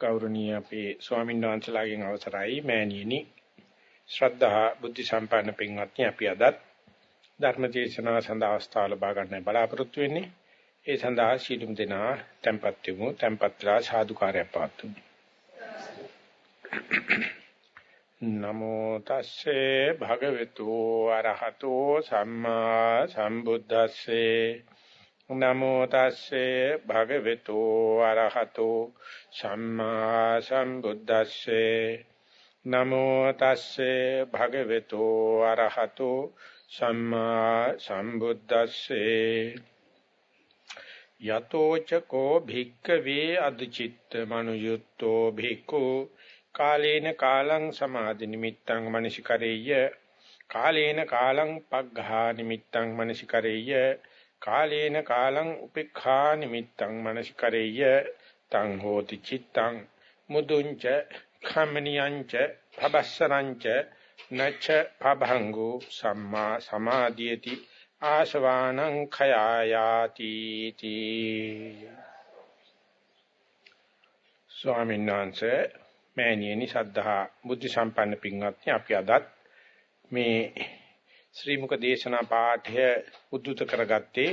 ගෞරවනීය අපේ ස්වාමීන් වහන්සේලාගෙන් අවසරයි. මෑණියනි ශ්‍රද්ධා බුද්ධ සම්පන්න පින්වත්නි අපි අදත් ධර්ම දේශනාව සඳහා අවස්ථාව ලබා ගන්න බලාපොරොත්තු වෙන්නේ. ඒ සඳහා සීලුම් දෙනා tempත් වෙමු tempත්ලා සාදුකාරයක් පවත්වමු. නමෝ තස්සේ භගවතු අරහතෝ සම්මා සම්බුද්දස්සේ. නමෝ තස්සේ භගවතු අරහතෝ සම්මා සම්බුද්දස්සේ. නමෝ තස්සේ භගවතු අරහතෝ සම්මා සම්බුද්දස්සේ. යතෝ චකෝ භික්කවේ අදචිත්ත මනුයුත්තෝ භික්ඛු. කාලේන කාලං සමාධි නිමිත්තං මනසිකරෙය්‍ය. කාලේන කාලං පග්ඝා නිමිත්තං මනසිකරෙය්‍ය. කාලේන කාලං උපේක්ඛා නිමිත්තං මනසිකරෙය්‍ය තං හෝති චිත්තං මුදුංච khමනියංච පබස්සරංච නච්ච පභංගු සම්මා සමාධියති ආශවානං khයායාති තී ස්වාමීන් වහන්සේ මෑණියනි සද්ධා බුද්ධ සම්පන්න පින්වත්නි අපි අදත් මේ ශ්‍රී මුක දේශනා පාඨය උද්දුත කරගත්තේ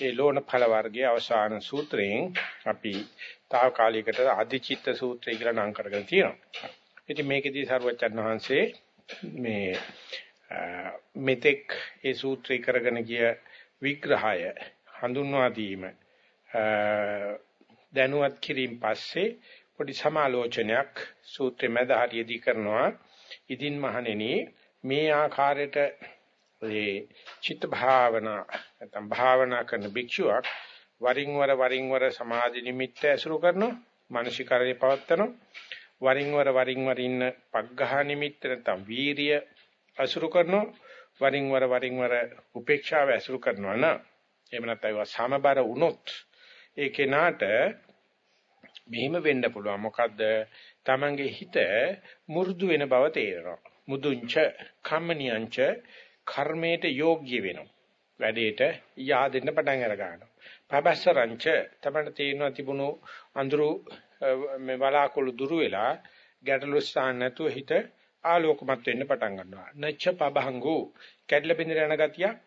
ඒ ලෝණ ඵල වර්ගයේ අවසාන සූත්‍රයෙන් අපි తాවකාලිකට අධිචිත්ත සූත්‍රය කියලා නම් කරගෙන තියෙනවා. ඉතින් මේකෙදී සරුවචන් වහන්සේ මේ මෙතෙක් ඒ සූත්‍රය කරගෙන ගිය විග්‍රහය හඳුන්වා දීම දැනුවත් කිරීම පස්සේ පොඩි සමාලෝචනයක් සූත්‍රෙ මැද හරියදී කරනවා. ඉදින් මහණෙනි මේ ආකාරයට ඒ චිත්ත භාවනා නැත්නම් භාවනා කරන භික්ෂුවක් වරින් වර වරින් වර සමාධි නිමිත්ත ඇසුරු කරනවා මානසිකාරය පවත්නවා වරින් වර වරින් වර ඉන්න පග්ඝහ නිමිත්ත නැත්නම් වීරිය ඇසුරු කරනවා. වරින් වර වරින් වර උපේක්ෂාව ඇසුරු කරනවා නම් එහෙම නැත්නම් ඒවා සමබර වුණොත් ඒ කෙනාට මෙහෙම වෙන්න පුළුවන්. මොකද්ද? තමන්ගේ හිත මු르දු වෙන බව තේරෙනවා. මුදුංච කම්මනියංච කර්මයට යෝග්‍ය වෙනවා. වැඩේට yaadෙන්න පටන් අර ගන්නවා. පබස්සරංච තමයි තේිනවා තිබුණු අඳුරු මේ බලාකුළු දුරු වෙලා ගැටලු ස්ථාන නැතුව හිත ආලෝකමත් වෙන්න පටන් ගන්නවා. නච්ච පබහංගු කැඩලා බින්දර යන ගතියක්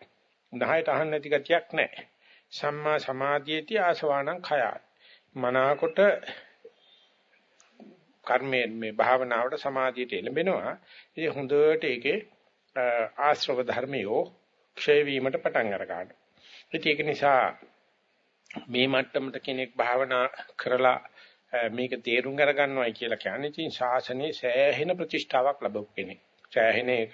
නහයට අහන්න නැති ගතියක් නැහැ. සම්මා සමාධියේති ආසවාණං khය. මනාකොට කර්මයේ මේ භාවනාවට සමාධියට එළඹෙනවා. ඉතින් හොඳට ඒකේ ආශ්‍රව ධර්මයෝ ක්ෂය වීමට පටන් අර ගන්නවා. ඒක නිසා මේ මට්ටමට කෙනෙක් භාවනා කරලා මේක තේරුම් අරගන්නවයි කියලා කියන්නේ ඉතින් ශාසනයේ සෑහෙන ප්‍රතිෂ්ඨාවක් ලැබපු කෙනෙක්. සෑහෙන එක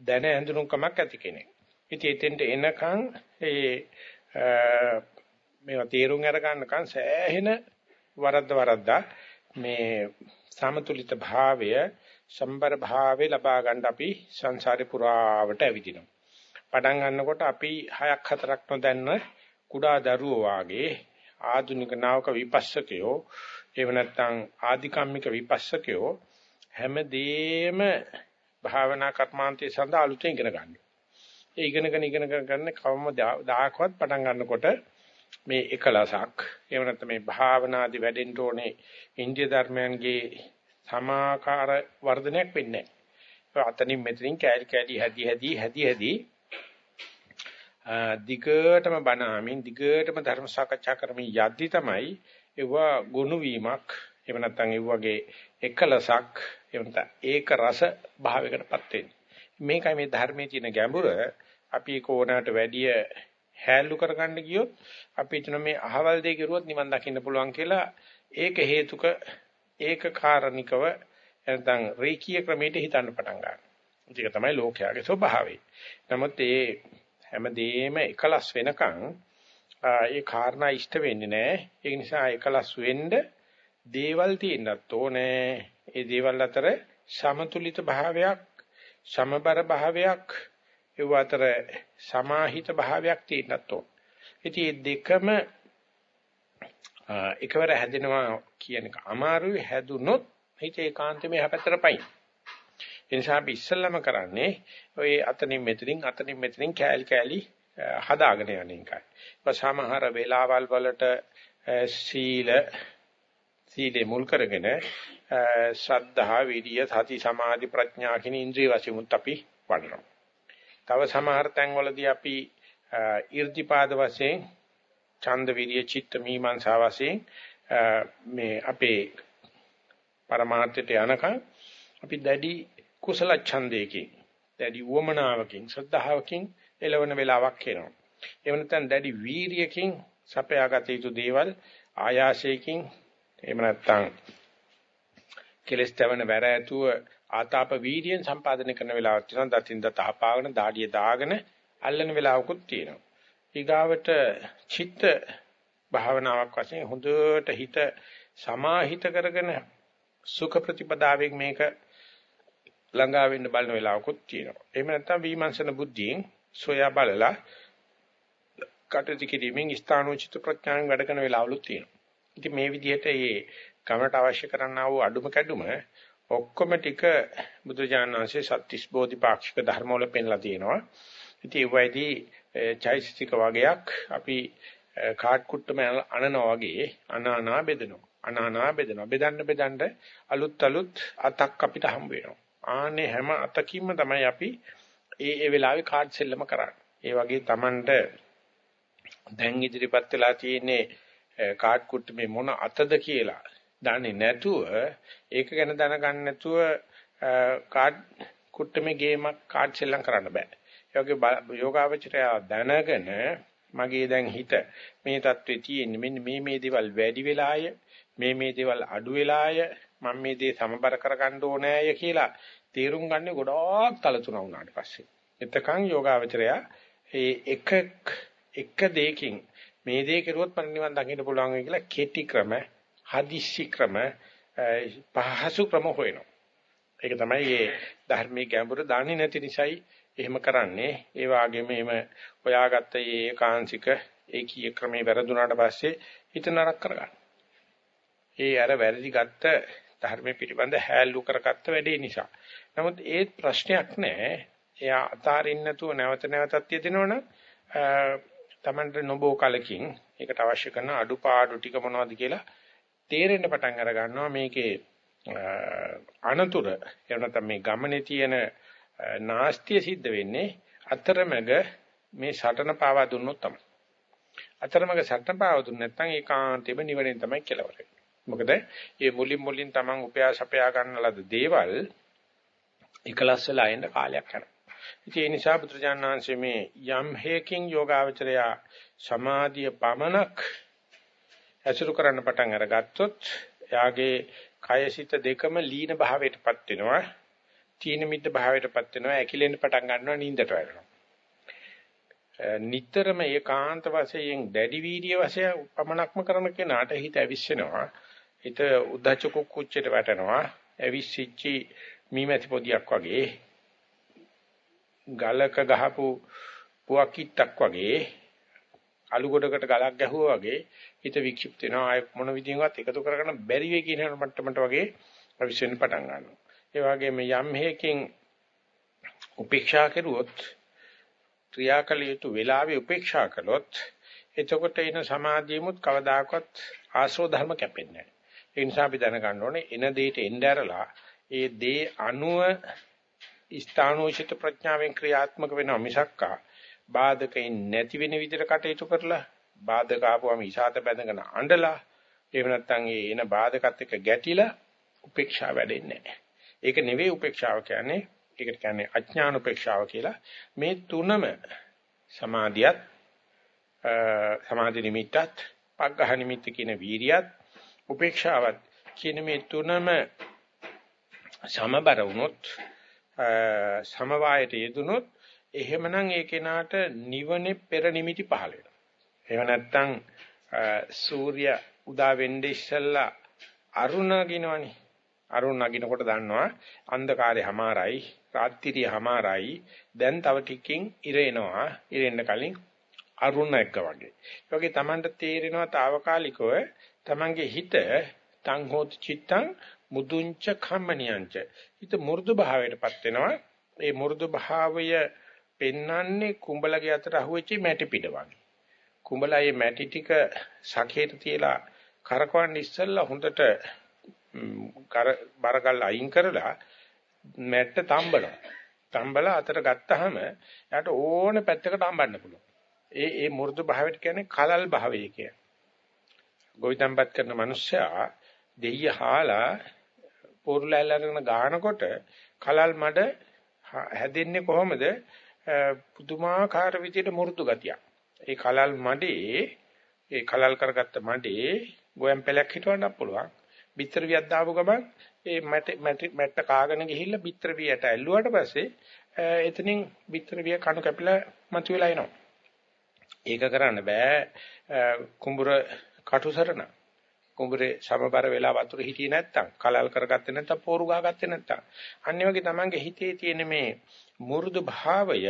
දැන ඇඳුනුකමක් ඇති කෙනෙක්. ඉතින් එතෙන්ට එනකන් ඒ මේවා තේරුම් අරගන්නකන් සෑහෙන වරද්ද වරද්දා මේ සමතුලිත භාවය සම්බර භාවය ලබා ගන්න අපි සංසාරේ පුරාවට ඇවිදිනවා. පටන් ගන්නකොට අපි හයක් හතරක් නොදන්න කුඩා දරුවෝ වාගේ ආධුනික නාවක විපස්සකයෝ එහෙම නැත්නම් ආධිකම්මික විපස්සකයෝ හැමදේම භාවනා කර්මාන්තයේ සඳහා අලුතෙන් ඉගෙන ගන්නවා. ඒ ඉගෙනගෙන ඉගෙන ගන්න කවම දායකවත් පටන් ගන්නකොට මේ එකලසක් එහෙම නැත්නම් මේ භාවනාදි වැඩෙන්න ඕනේ ඉන්දිය ධර්මයන්ගේ සමාකාර වර්ධනයක් වෙන්නේ නැහැ. අතනින් මෙතනින් කෑලි කෑලි හැදි හැදි හැදි හැදි දිගටම බණාමින් දිගටම ධර්ම සාකච්ඡා කරමින් යද්දි තමයි ඒව ගුණ වීමක් එහෙම නැත්නම් ඒ වගේ එකලසක් එහෙම නැත්නම් ඒක රස භාවයකටපත් වෙන්නේ. මේකයි මේ ධර්මයේ තියෙන ගැඹුර අපි කෝණාට වැඩිය හැල්ලු කරගන්න ගියොත් අපි හිතන මේ අහවල් දෙය කරුවොත් නිවන් දකින්න පුළුවන් කියලා ඒක හේතුක ඒකකාරණිකව නැත්නම් රේකී ක්‍රමයට හිතන්න පටන් ගන්නවා. ඒක තමයි ලෝකයාගේ ස්වභාවය. නමුත් ඒ හැමදේම එකලස් වෙනකන් ඒ කාරණා ඉෂ්ට වෙන්නේ නැහැ. ඒ නිසා එකලස් වෙන්න දේවල් තියෙන්නත් ඕනේ. ඒ දේවල් අතර සමතුලිත භාවයක්, සමබර භාවයක්, ඒ අතර සමාහිත භාවයක් තියෙන්නත් ඕන. ඉතින් මේ දෙකම එකවර හැදෙනවා කියන එක අමාරුයි හැදුනොත් හිත ඒකාන්තෙම හැපැත්තට පයින්. ඒ නිසා අපි ඉස්සෙල්ලාම කරන්නේ ඔය අතනින් මෙතනින් අතනින් මෙතනින් කෑලි කෑලි හදාගෙන යන එකයි. සමහර වෙලාවල් වලට සීල සීලේ මුල් කරගෙන ශ්‍රද්ධා, විරිය, සති, සමාධි, ප්‍රඥා කියන ඉන්ද්‍රිය වශයෙන්ත් අපි වඩනවා. තව සමහර තැන්වලදී අපි ඊර්තිපාද වශයෙන් ඡන්ද විරිය චිත්ත මීමාංසා වශයෙන් මේ අපේ પરමාර්ථයට යනකම් අපි දැඩි කුසල ඡන්දයකින් දැඩි වමනාවකින් ශ්‍රද්ධාවකින් එළවන වෙලාවක් එනවා. එහෙම නැත්නම් දැඩි වීරියකින් සපයාගත යුතු දේවල් ආයාසයකින් එහෙම නැත්නම් කෙලස් තවන වැර ඇතුව ආතාප වීර්යයෙන් සම්පාදනය කරන වෙලාවක් තියෙනවා. දතින් දත අපාගෙන දාඩිය දාගෙන අල්ලන වෙලාවකුත් තියෙනවා. ඊගාවට චිත්ත භාවනාවක් වශයෙන් හොඳට හිත සමාහිත කරගෙන සුඛ ප්‍රතිපදාවෙන් මේක ළඟා වෙන්න බලන වෙලාවකුත් තියෙනවා. එහෙම නැත්නම් විමර්ශන බුද්ධියෙන් සොයා බලලා කටයුතු කිරීමෙන් ස්ථානෝචිත ප්‍රඥාවෙන් වැඩ කරන වෙලාවලුත් තියෙනවා. ඉතින් මේ විදිහට මේ ගමනට අවශ්‍ය කරන්නා වූ අඩුම කැඩුම ඔක්කොම ටික බුදුජානක වහන්සේ සත්‍තිස් බෝධිපාක්ෂික ධර්ම වල පෙන්ලා තියෙනවා. ඉතින් ඒ වෙයිදී චෛතසික වගයක් අපි කාඩ් කුට්ටම අනනවා වගේ අනානා බෙදනවා. අනානා බෙදනවා. බෙදන්න බෙදන්න අලුත් අලුත් අතක් අපිට හම්බ වෙනවා. ආනේ හැම අතකින්ම තමයි අපි ඒ ඒ වෙලාවේ කාඩ් සෙල්ලම කරන්නේ. ඒ වගේ Tamanට දැන් ඉදිරිපත් වෙලා තියෙන්නේ කාඩ් කුට්ටමේ මොන අතද කියලා දන්නේ නැතුව ඒක ගැන දැනගන්න නැතුව කාඩ් කුට්ටමේ ගේමක් කාඩ් සෙල්ලම් කරන්න බෑ. ඒ වගේ යෝගාවචරය දැනගෙන මගේ දැන් හිත මේ தત્ත්වයේ තියෙන්නේ. මෙන්න මේ මේ දේවල් වැඩි වෙලාය මේ මේ දේවල් අඩු වෙලාය මම මේ දේ සමබර කරගන්න ඕනෑය කියලා තේරුම් ගන්න ගොඩාක් තලතුණ වුණාට පස්සේ. එතකන් යෝගාවචරය ඒ එක එක දෙයකින් මේ දේ කෙරුවොත් පරිනිවන් දකින්න පුළුවන් වෙයි කියලා කෙටි ක්‍රම හදිස්සි ක්‍රම පහසු ක්‍රම හොයනවා. ඒක තමයි මේ ධර්මයේ ගැඹුර දන්නේ නැති නිසායි එහෙම කරන්නේ ඒ වගේම එහෙම හොයාගත්ත මේ ඒකාංශික ඒකීය ක්‍රමේ වැරදුනාට පස්සේ හිත නරක කරගන්න. ඒ අර වැරදි ගත්ත ධර්මයේ පිටිබඳ හැල්ලු කරගත්ත වැඩේ නිසා. නමුත් ඒ ප්‍රශ්නයක් නෑ. එයා අතාරින්න නැතුව නැවත නැවතත් යෙදෙනවනම් තමන්ට නොබෝ කලකින් ඒකට අවශ්‍ය කරන අඩුපාඩු ටික මොනවද කියලා තේරෙන්න පටන් අර ගන්නවා මේකේ අනතුරු එහෙම නැත්නම් මේ ගමනේ තියෙන නාස්තිය සිද්ධ වෙන්නේ අතරමැග මේ සටන පාවා දුන්නොත් තමයි. අතරමැග සටන පාවා දුන්නේ නැත්නම් ඒකාන්තෙම නිවනෙන් තමයි කෙලවර මොකද මේ මුලින් මුලින් Taman උපයාස අපයා ගන්න ලද දේවල් එකලස් වෙලා එන්න කාලයක් යනවා. ඉතින් ඒ නිසා බුදුරජාණන් වහන්සේ මේ යම් හේකින් යෝගාවචරය සමාධිය පමනක් ඇසුරු කරන්න පටන් අරගත්තොත් එයාගේ කයසිත දෙකම ලීන භාවයටපත් වෙනවා. තීන මිද්ද භාවයටපත් වෙනවා. ඇකිලෙන්න පටන් ගන්නවා නිින්දට වැටෙනවා. නිතරම ඒකාන්ත වශයෙන් දැඩි වීර්ය වශයෙන් පමනක්ම කරන කෙනාට හිත ඇවිස්සෙනවා. හිත උද්දච්ච කුච්චයට වැටෙනවා. ඇවිස්සිච්චි මීමැසි පොදියක් වගේ ගලක ගහපු පුවක්කිටක් වගේ අලු ගොඩකට ගලක් ගැහුවා වගේ හිත වික්ෂිප්ත වෙනවා. ආය මොන විදිහකට එකතු කරගන්න බැරි වෙයි කියන මට්ටමට වගේ අවිශ්වෙන්න පටන් ගන්නවා. ඒ වගේම යම් හේකින් උපේක්ෂා කරුවොත් ක්‍රියාකල යුතු වෙලාවේ උපේක්ෂා කළොත් එතකොට එන සමාධියමුත් කවදාකවත් ආශ්‍රව ධර්ම කැපෙන්නේ නැහැ. ඒ නිසා අපි දැනගන්න ඕනේ එන දෙයට එන්න ඇරලා ඒ දේ අනුව ස්ථානෝචිත ප්‍රඥාවෙන් ක්‍රියාත්මක වෙනවා මිසක්කා බාධකෙන් නැති වෙන විදිහට කටයුතු කරලා බාධක ආපුවම ඉසాత බැඳගෙන අඬලා එහෙම නැත්නම් ඒ එන බාධකත් එක්ක ගැටිලා උපේක්ෂා වැඩෙන්නේ නැහැ. ඒක නෙවෙයි උපේක්ෂාව කියන්නේ. ඒකට කියන්නේ අඥාන උපේක්ෂාව කියලා. මේ තුනම සමාධියත් සමාධි නිමිත්තත් පග්ඝහ නිමිත්ත කියන වීරියත් උපේක්ෂාවත් කියන මේ තුනම සමබර වුණොත් සමவாயයට යෙදුනොත් එහෙමනම් ඒ කෙනාට නිවනේ පෙර නිමිති පහළ වෙනවා. එහෙම නැත්නම් සූර්ය උදා වෙන්නේ ඉස්සෙල්ලා අරුණ නගිනවනේ. අරුණ නගිනකොට දන්නවා අන්ධකාරය හැමාරයි, රාත්‍රිය හැමාරයි. දැන් තව ටිකකින් ඉර එනවා. ඉර එන්න කලින් අරුණ එක්ක වගේ. ඒ වගේ Tamanට තේරෙනවා తాවකාලිකව Tamanගේ හිත තං හෝති චිත්තං මුදුංච කම්මනියංච හිත මෘදු භාවයටපත් වෙනවා ඒ මෘදු භාවය පෙන්වන්නේ කුඹලගේ අතට අහුවෙච්ච මැටි පිට වගේ කුඹලා මේ මැටි ටික සකේට තියලා කරකවන්න ඉස්සෙල්ලා හොඳට කර බරගල් අයින් කරලා මැට්ට තම්බනවා. තම්බලා අතට ගත්තාම යාට ඕන පැත්තකට අඹන්න පුළුවන්. ඒ ඒ මෘදු භාවයට කියන්නේ කලල් භාවය කිය. ගොවිතැන්පත් කරන මිනිස්සයා දෙయ్య හාලා පොරුලැල් අරගෙන ගානකොට කලල් මඩ හැදෙන්නේ කොහොමද? පුදුමාකාර විදිහට මෘදු ගතියක්. ඒ කලල් මඩේ ඒ කලල් කරගත්ත මඩේ ගෝයන් පෙලක් හිටවන්නත් පුළුවන්. බිත්තර වියක් දාපු ගමන් ඒ මැට මැට්ට කාගෙන ගිහිල්ලා බිත්තර වියට ඇල්ලුවාට පස්සේ එතනින් බිත්තර විය කණු කැපිලා මතුවලා එනවා. ඒක කරන්න බෑ කුඹුර කටුසරණ. කුඹුරේ සමබර වෙලා වතුර හිටියේ නැත්තම් කලල් කරගත්තේ නැත්තම් පෝරු ගහගත්තේ නැත්තම් අන්න වගේ තමන්ගේ හිතේ තියෙන මේ මුරුදු භාවය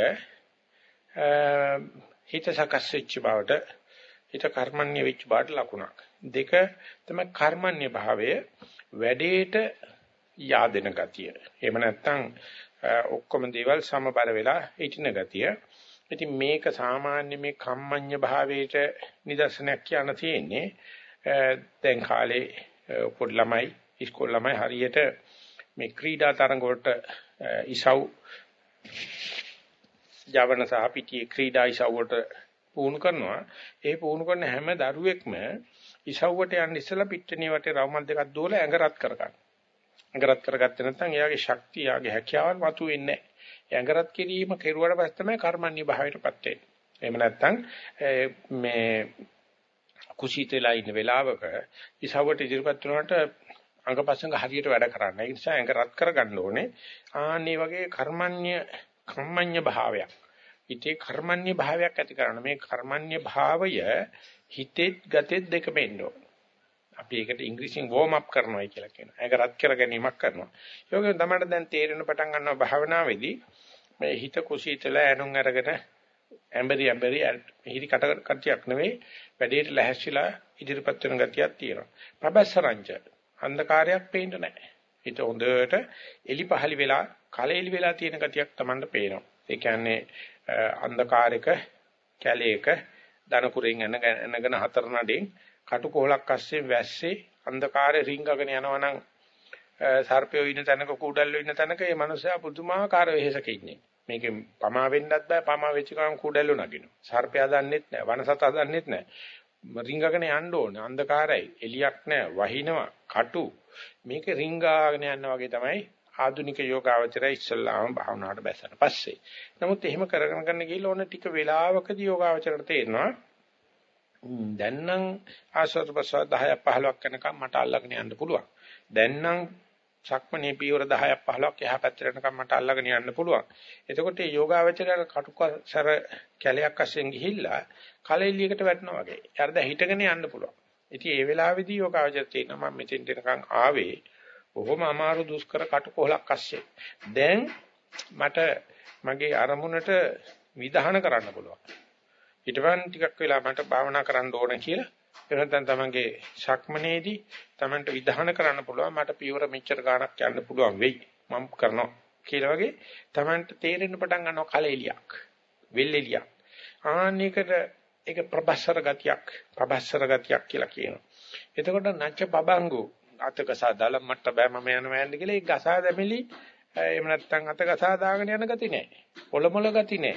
හිත සකස් වෙච්ච බවට හිත කර්මන්නේ වෙච්ච බවට ලකුණක්. දෙක තමයි කර්මන්නේ භාවය වැඩේට yaadena ගතිය. එහෙම නැත්තම් ඔක්කොම දේවල් සමබර වෙලා හිටින ගතිය. ඉතින් මේක සාමාන්‍ය මේ කම්මඤ්ඤ භාවයට නිදර්ශනයක් කියන්න තියෙන්නේ. දැන් කාලේ පොඩි ළමයි ඉස්කෝල ළමයි හරියට මේ ක්‍රීඩා තරඟ වලට ඉසව් ජවන සහ පිටියේ ක්‍රීඩා ඉසව් වලට පුහුණු කරනවා. ඒ පුහුණු කරන හැම දරුවෙක්ම ඉසව්වට යන්න ඉස්සලා පිට්ටනිය වටේ රවුමල් දෙකක් දුවලා ඇඟ රත් කරගන්න. ඇඟ රත් කරගත්තේ නැත්නම් එයාගේ ශක්තිය, එයාගේ හැකියාවන් මතුවෙන්නේ නැහැ. ඇඟ රත් කිරීම කෙරුවට පස්සේ තමයි කර්මන්‍ය භාවයටපත් වෙන්නේ. එහෙම නැත්නම් මේ කුසීතලා ඉන්න වෙලාවක ඉසව්වට ඉදිරිපත් වුණාට අංගපසංග හරියට වැඩ කරන්න. ඒ නිසා ඇඟ රත් කරගන්න ඕනේ. ආන්නේ වගේ කර්මන්‍ය කම්මඤ්ඤ භාවයක්. හිතේ කර්මන්‍ය භාවයක් ඇති කරන්න. මේ කර්මන්‍ය භාවය හිතෙත් ගතෙත් දෙකම එන්න ඕන. අපි ඒකට ඉංග්‍රීසියෙන් වෝම් අප් කරනවායි කියලා කියනවා. ඒක රත් කර ගැනීමක් කරනවා. ඒකෙන් තමයි දැන් තේරෙන පටන් ගන්නවා භාවනාවේදී මේ හිත කුසීතල ඇනුම් අරගෙන ඇඹරි ඇඹරි හිරි කට කටියක් නෙවෙයි වැඩේට ලැහැස්සිලා ඉදිරිපත් වෙන ගතියක් තියෙනවා. පබස්සරංච අන්ධකාරයක් පේන්නේ නැහැ. හිත හොඳට එලි පහලි වෙලා කලෙලි වෙලා තියෙන ගතියක් Tamanට පේනවා. ඒ කියන්නේ අන්ධකාරයක කැලේක දනකුරෙන් එනගෙන හතර නඩෙන් කටුකොහලක් අස්සේ වැස්සේ අන්ධකාරේ රිංගගෙන යනවනම් සර්පයෝ ඉන්න තැනක කුඩල්ලෝ ඉන්න තැනක මේ මනුස්සයා පුදුමාකාර වෙහෙසක ඉන්නේ. මේකෙන් පමා වෙන්නත් බෑ පමා වෙච්ච ගමන් කුඩල්ලෝ නගිනවා. සර්පයා දන්නෙත් නෑ වනසතා දන්නෙත් නෑ. රිංගගෙන යන්න ඕනේ අන්ධකාරයි එලියක් නෑ වහිනවා කටු මේක රිංගාගෙන යනවා වගේ තමයි ආධුනික යෝගාවචරය ඉස්සල්ලාම භාවනාවට බැසන පස්සේ. නමුත් එහෙම කරගෙන කරන ගිහලා ඕන ටික වෙලාවකදී යෝගාවචරයට තේරෙනවා දැන් නම් ආශ්‍රද ප්‍රසව 10ක් 15ක් යනකම් මට අල්ලගෙන යන්න පුළුවන්. දැන් නම් සක්මණේ පියවර 10ක් 15ක් එහා පැත්තට යනකම් මට අල්ලගෙන යන්න පුළුවන්. එතකොට මේ යෝගාවචරයට කටුකසර කැලයක් අස්සෙන් ගිහිල්ලා කලෙලියකට වැටෙනවා වගේ. යාර දැන් හිටගෙන යන්න පුළුවන්. ඉතින් ඒ වෙලාවේදී යෝගාවචර තේනවා මම මෙතෙන් දෙනකම් ආවේ බොහොම අමාරු දුෂ්කර කටුකොහලක් අස්සේ. දැන් මට මගේ අරමුණට විධාන කරන්න පුළුවන්. ඊටවන් ටිකක් වෙලා මට භාවනා කරන්න ඕන කියලා එහෙනම් තමන්ගේ ශක්මනේදී තමන්ට විධාන කරන්න පුළුවන් මට පියවර මෙච්චර ගාණක් යන්න පුළුවන් වෙයි මම කරනවා කියලා වගේ තමන්ට තේරෙන්න පටන් ගන්නවා කලෙලියක් වෙල්ෙලියක් ආන්නයකට ඒක ප්‍රබස්සර ගතියක් ප්‍රබස්සර ගතියක් කියලා කියනවා එතකොට නැච්ච බබංගු අතකසා දාලා මට බෑ මම යනවා යන්න කියලා ඒ ගසා දැමිලි එහෙම නැත්නම් අත ගසා දාගෙන යන ගති නෑ. පොළමොළ ගති නෑ.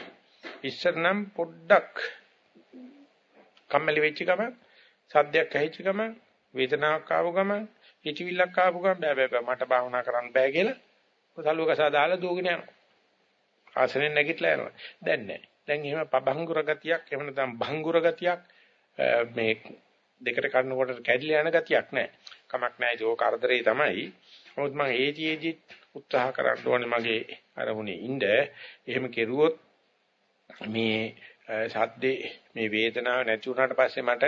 ඉස්සර නම් පොඩ්ඩක් කම්මැලි වෙච්ච ගමන් සද්දයක් ඇහිච්ච ගමන් වේදනාවක් ආව ගමන් හිතවිල්ලක් ආපු ගමන් බෑ බෑ මට භාවනා කරන්න බෑ කියලා සල්ුව ගසා දාලා දුවගෙන යනවා. ආසනෙන් නැගිටලා යනවා. දැන් නෑ. දැන් එහෙම පබංගුර ගතියක් එහෙම නැත්නම් භංගුර ගතියක් මේ දෙකට කඩනකොට කැඩිලා යන ගතියක් නැහැ. කමක් නැහැ ඒක කරදරේ තමයි. මොකද මම ඒතිෙදි උත්සාහ කරන්න ඕනේ මගේ අරමුණේ ඉන්න. එහෙම කෙරුවොත් මේ සද්දේ මේ වේදනාව නැති වුණාට පස්සේ මට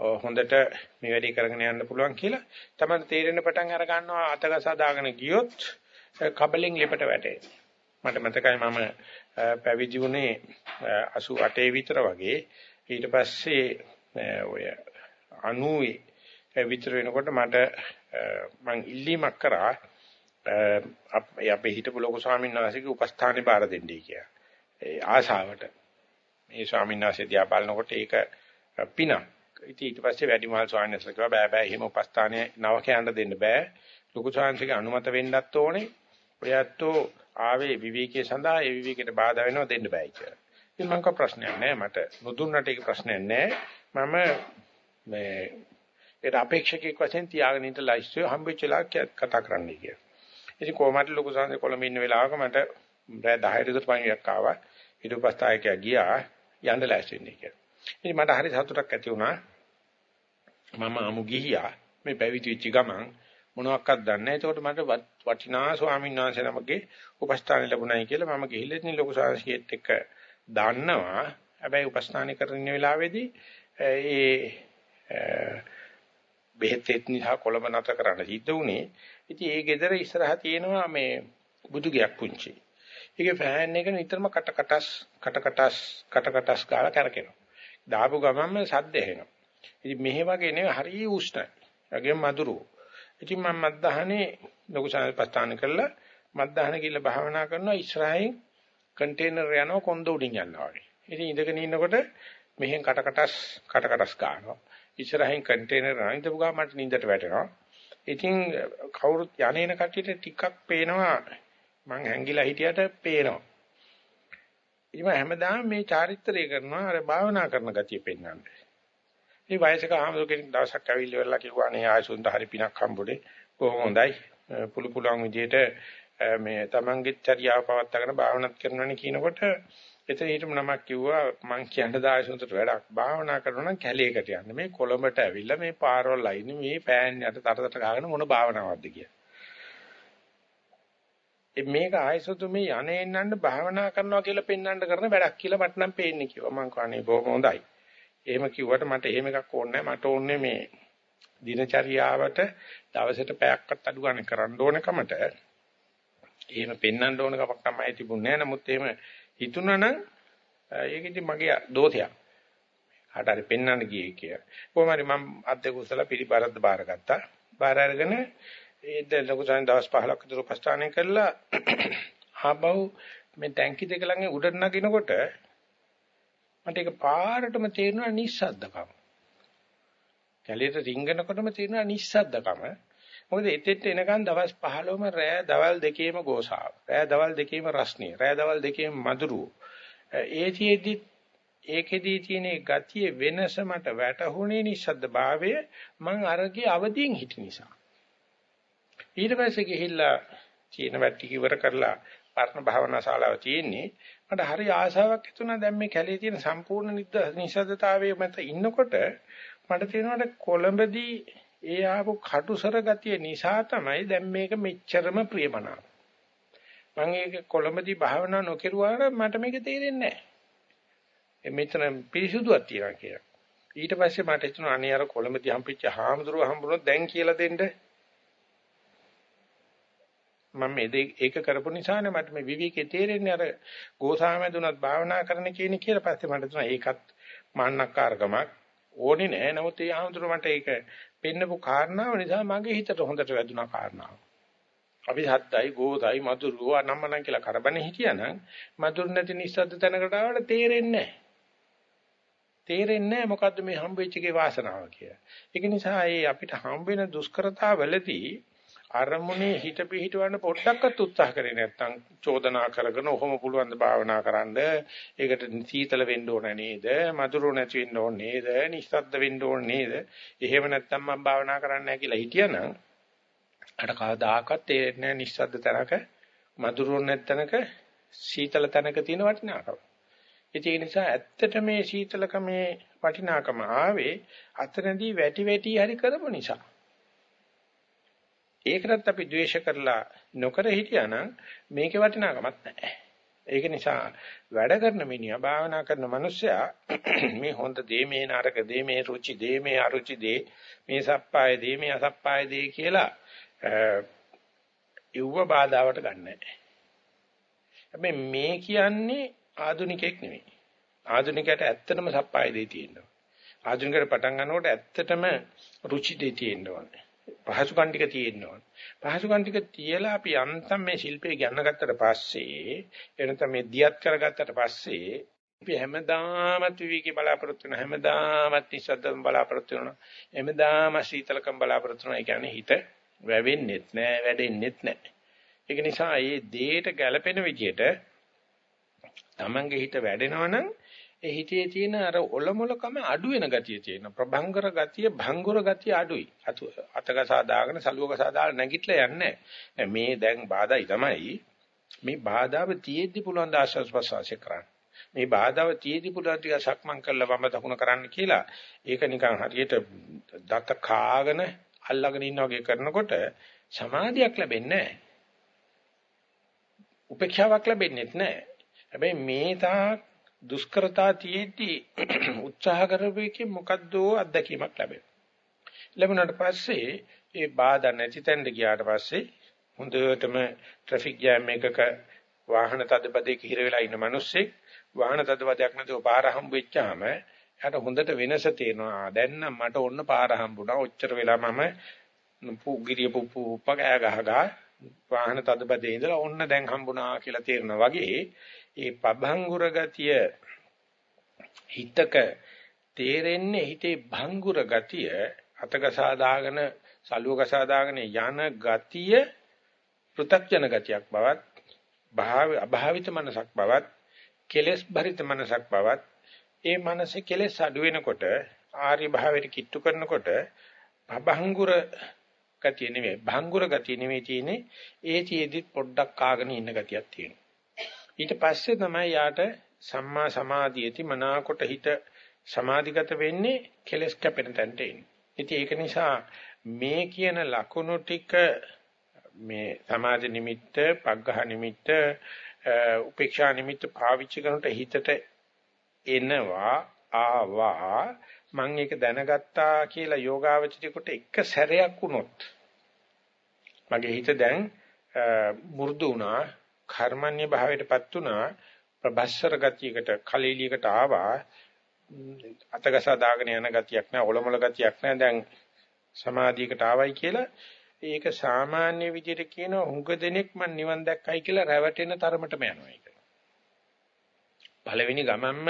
හොඳට මේ වැඩේ කරගෙන යන්න පුළුවන් කියලා තමයි තේරෙන පටන් අර ගන්නවා අතගසා දාගෙන ගියොත් කබලෙන් ලිපට වැටේ. මට මතකයි මම පැවිදි වුණේ 88 විතර වගේ. ඊට පස්සේ ඔය 90 විතර වෙනකොට මට මං ඉල්ලීමක් කරා අපේ හිටපු ලොකු ස්වාමීන් වහන්සේගේ උපස්ථානේ බාර දෙන්නයි කියලා. ඒ ආශාවට. මේ ස්වාමීන් වහන්සේ දිහා බලනකොට ඒක පිනක්. ඉතින් ඊට පස්සේ වැඩිමහල් ස්වාමීන් වහන්සේලා කිව්වා බෑ බෑ එහෙම උපස්ථානයේ නවකයන්ට දෙන්න බෑ. ලොකු ස්වාමීන්ගේ අනුමත වෙන්නත් ඕනේ. ඔයත්ෝ ආවේ විවේකයේ සඳහා ඒ විවේකයට බාධා වෙනවා දෙන්න බෑ කියලා. ඉතින් මම කව ප්‍රශ්නයක් නෑ මට නොදුන්නට ඒක ප්‍රශ්නයක් නෑ. මම මේ ඒක අපේක්ෂකෙක් වශයෙන් තියාගෙන ඉන්න ලයිස්ට් එක හම්බෙච්ච ලා කතා කරන්නයි කියලා. ඉතින් කොහමද ලොකු සංසේ කොළඹ ඉන්න වෙලාවක මට රෑ 10ට විතර පණිවිඩයක් ආවා. ඊට පස්සේ ගියා යන්න ලෑස්ති වෙන්නේ කියලා. ඉතින් මට හරි සතුටක් ඇති වුණා. මම අමු ගිහියා මේ පැවිදි වෙච්ච ගමන් මොනවත් දන්නේ නැහැ. ඒකට මට වටිනා ස්වාමීන් වහන්සේ නමගේ උපස්ථාන ලැබුණයි කියලා මම ගිහිල්ලා ඉතින් ලොකු සංසියෙත් එක්ක දන්නවා. හැබැයි උපස්ථාන කරන වෙලාවේදී ඒ බෙහෙත් නිසා කොළඹ නැත කරන්න සිද්ධ වුණේ. ඉතින් ඒ ගෙදර ඉස්සරහා තියෙනවා මේ බුදු ගයක් පුංචි. ඒකේ ෆෑන් එක නිතරම කට කටස් කට කටස් කට කටස් ගාලා කරකිනවා. දාපු ගමන්ම සද්ද එනවා. ඉතින් මෙහෙ වගේ නෙවෙයි හරිය උෂ්ණයි. වගේම මధుරෝ. ඉතින් මම මත්දහනේ ලොකු සංස්පස්ථාන කරලා මත්දහන කියලා භාවනා කරනවා ඉස්රායිල් කන්ටේනර් යනවා කොන්ද උඩින් යනවා වගේ. ඉතින් ඉඳගෙන ඉන්නකොට මෙහෙන් කට කටස් කට කටස් ගන්නවා. ඉස්සරහින් කන්ටේනර් අනිතපු ගා මට නිින්දට වැටෙනවා. ඉතින් කවුරුත් යන්නේන කට්ටියට ටිකක් පේනවා මං හැංගිලා හිටියට පේනවා. ඉතින් හැමදාම මේ චාරිත්‍රය කරනවා අර භාවනා කරන ගතිය පෙන්වන්නේ. මේ වයසක ආමතු කෙනෙක් දවසක් ඇවිල්ලා වෙලා කිව්වා නේ ආයසුන්ට හරි පිනක් හම්බුනේ. කොහොම හොඳයි. පුළු පුළුවන් විදිහට මේ තමන්ගේ චර්යාව පවත්වාගෙන භාවනාත් කරනවනේ කියනකොට එතන හිටම නමක් කිව්වා මං කියන්න දායසුන්ට වැඩක් භාවනා කරනවා නම් කැලේකට යන්න මේ කොළඹට ඇවිල්ලා මේ පාරවල් අයින් මේ පෑන් යට තරතට ගාගෙන මොන භාවනාවක්ද කියලා මේක ආයසතු මේ යන්නේ නන්න භාවනා කරනවා කියලා පෙන්වන්න කරන වැඩක් කියලා මට නම් පේන්නේ කිව්වා මං කන්නේ බොහොම හොඳයි එහෙම කිව්වට මට එහෙම එකක් ඕනේ නැහැ මට ඕනේ මේ දිනචරියාවට දවසට පැයක්වත් අඩු ගන්න කරන්න ඕනකමට එහෙම පෙන්වන්න ඕන කමක් තමයි තිබුණේ නැහැ නමුත් එහෙම හිතුණා නම් ඒක ඉතින් මගේ දෝෂයක්. කාට හරි පෙන්වන්න ගියේ කියලා. කොහොම හරි මම අධ්‍ය කුසල පිළිබරද්ද බාරගත්තා. බාර අරගෙන ඒ දැන් ලොකු සායන් දවස් 15ක් විතර උපස්ථානය කරලා ආබව මේ ටැංකි දෙක ළඟ උඩට නගිනකොට මට ඒක පාරටම තේරෙනවා නිස්සද්දකම. කැලේට රිංගනකොටම තේරෙනවා නිස්සද්දකම. මොකද එතෙත් එනකන් දවස් 15ම රෑ දවල් දෙකේම ගෝසාව. රෑ දවල් දෙකේම රස්නිය. රෑ දවල් දෙකේම මధుරුව. ඒතිෙදි ඒකෙදී තියෙන ගතිය වෙනස මට වැටහුනේ නිස්සද්ද භාවය මං අරගේ අවදියෙන් හිටි නිසා. ඊට පස්සේ ගිහිල්ලා චීන වැටි කිවර කරලා පර්ණ භාවනා ශාලාව තියෙන්නේ මට හරි ආසාවක් හිතුණා දැන් මේ කැලේ තියෙන සම්පූර්ණ නිස්සද්දතාවයේ මත ඉන්නකොට මට තේරෙනවා කොළඹදී ඒ ආපු කටුසර ගතිය නිසා තමයි දැන් මේක මෙච්චරම ප්‍රියමනාප. මම ඒක කොළඹදී භාවනා නොකරුවාට මට මේක තේරෙන්නේ නැහැ. මෙතන පිරිසුදුවක් තියනවා කියලා. ඊට පස්සේ මට හිතුණා අනේ අර කොළඹදී හම්පිච්ච හාමුදුරුව හම්බුනොත් දැන් කියලා දෙන්න. මම මේක කරපු නිසානේ මට මේ විවිකේ තේරෙන්නේ අර ගෝසාමෙදුනත් භාවනා කරන්න කියන කියලා පස්සේ මට තුනා ඒකත් මාන්නක්කාරකමක් ඕනේ නෑ. නමුත් ඒ ආහඳුර මට ඒක පෙන්නපු කාරණාව නිසා මගේ හිතට හොඳට වැදුනා කාරණාව. අපි හත්යි, ගෝතයි, මధుරෝ අනම්මනම් කියලා කරබනේ හිටියානම් මధుර නැති නිස්සද්ද තැනකට ආවට තේරෙන්නේ නෑ. තේරෙන්නේ නෑ මොකද්ද මේ හම්බෙච්ච එකේ වාසනාව කියලා. ඒක නිසා ඒ අපිට හම්බ වෙන දුෂ්කරතාවලදී අරමුණේ හිත පිහිටවන්න පොඩ්ඩක්වත් උත්සාහ කරේ නැත්නම් චෝදනා කරගෙන ඔහොම පුළුවන් ද භාවනා කරන්න? ඒකට සීතල වෙන්න ඕන නේද? මధుර නැති වෙන්න ඕන නේද? නිස්සද්ද වෙන්න ඕන නේද? එහෙම නැත්නම් මම භාවනා කරන්නේ නැහැ කියලා හිටියනම් අර කවදාකවත් තේරෙන්නේ නැහැ නිස්සද්ද තැනක මధుර නැත්තනක සීතල තැනක තියෙන වටිනාකම. ඒ නිසා ඇත්තට මේ සීතලකමේ වටිනාකම ආවේ අතනදී වැටි වැටි හරි කරපු නිසා. ඒකටත් අපි ද්වේෂ කරලා නොකර හිටියානම් මේකේ වටිනාකමක් නැහැ. ඒක නිසා වැඩ කරන මිනිහා භාවනා කරන මනුස්සයා මේ හොඳ දේ මේ නරක දේ මේ රුචි දේ මේ අරුචි දේ මේ සප්පාය දේ මේ අසප්පාය දේ කියලා ඉව්ව බාධාවට ගන්නෑ. හැබැයි මේ කියන්නේ ආදුනිකෙක් නෙවෙයි. ආදුනිකයට ඇත්තටම සප්පාය දේ තියෙනවා. ආධුනිකයට පටන් ගන්නකොට ඇත්තටම රුචි දෙය තියෙන්න ඕනේ. පහසුකම් ටික තියෙන්න ඕන. පහසුකම් ටික තියලා අපි අන්තම් මේ ශිල්පේ ගන්න ගත්තට පස්සේ එනත මේ දියත් කරගත්තට පස්සේ අපි හැමදාමත් විවිකේ බලාපොරොත්තු වෙන හැමදාමත් නිසද්දම් බලාපොරොත්තු වෙන හැමදාම සීතලකම් බලාපොරොත්තු වෙන ඒ කියන්නේ හිත වැවෙන්නෙත් නෑ වැඩෙන්නෙත් නෑ. ඒක නිසා මේ දේට ගැළපෙන විදියට තමන්ගේ හිත වැඩෙනවනම් ඒ හිතේ තියෙන අර ඔලොමලකම අඩු වෙන ගතිය තියෙන ප්‍රභංගර ගතිය භංගුර ගතිය අඩුයි. අතකසා දාගෙන සලුවකසා දාලා නැගිටලා යන්නේ මේ දැන් බාධායි තමයි. මේ බාධාව තියෙද්දි පුළුවන් දාශස් ප්‍රසවාසය කරන්න? මේ බාධාව තියෙද්දි පුළුවන් ටික සක්මන් කරලා වම දකුණ කරන්න කියලා ඒක නිකන් හරියට දත කාගෙන අල්ලගෙන ඉන්න වගේ කරනකොට සමාධියක් ලැබෙන්නේ නැහැ. උපේක්ෂාවක් ලැබෙන්නේ නැහැ. හැබැයි මේ තාක් දුෂ්කරතා තියෙද්දි උත්සාහ කරපෙකේ මොකද්ද අත්දැකීමක් ලැබෙනවා. ලැබුණාට පස්සේ ඒ බාධා නැති තැනට ගියාට පස්සේ හොඳටම ට්‍රැෆික් ජෑම් එකක වාහන තදබදයක හිර වෙලා ඉන්න මිනිස්සෙක් වාහන තදබදයක් නැතුව පාර හම්බ වෙච්චාම එයාට හොඳට වෙනස තේරෙනවා. දැන් නම් මට ඔන්න පාර හම්බුණා. ඔච්චර වෙලා මම පුගිරිය පුප්පු පගෑ ගහගා වාහන තදබදේ ඉඳලා ඔන්න දැන් හම්බුණා කියලා තේරෙනවා වගේ ඒ පබංගුර ගතිය හිතක තේරෙන්නේ හිතේ භංගුර ගතිය අතකසා දාගෙන සලුවකසා දාගෙන යන ගතිය පෘ탁ජන ගතියක් බවත් භාව අභාවිත මනසක් බවත් කෙලෙස් භරිත මනසක් බවත් ඒ මනසේ කෙලෙස් අඩු වෙනකොට ආර්ය භාවයට කිට්ටු කරනකොට භංගුර ගතිය නෙමෙයි භංගුර ගතිය නෙමෙයි තියෙන්නේ ඒ තියේදිත් පොඩ්ඩක් කාගෙන ඉන්න ගතියක් තියෙනවා. ඊට පස්සේ තමයි යාට සම්මා සමාධියති මනාකොට හිත සමාධිගත වෙන්නේ කෙලස් කැපෙන තැනට එන්නේ. ඉතින් ඒක නිසා මේ කියන ලකුණු ටික මේ සමාධි නිමිත්ත, පග්ඝහ නිමිත්ත, උපේක්ෂා නිමිත්ත පාවිච්චි කරනට හිතට එනවා ආවා මම ඒක දැනගත්තා කියලා යෝගාවචිතේකට එක සැරයක් වුණොත් මගේ හිත දැන් මු르දු වුණා කර්මන්‍ය භාවයටපත් උනා ප්‍රබස්සර ගතියකට කලීලියකට ආවා. අතගසා දාගෙන යන ගතියක් නෑ ඔලොමල ගතියක් නෑ. දැන් සමාධියකට ආවයි කියලා. ඒක සාමාන්‍ය විදිහට කියන හුඟ දෙනෙක් මන් නිවන් දැක්කයි කියලා රැවටෙන තරමටම යනවා ඒක. පළවෙනි ගමන්ම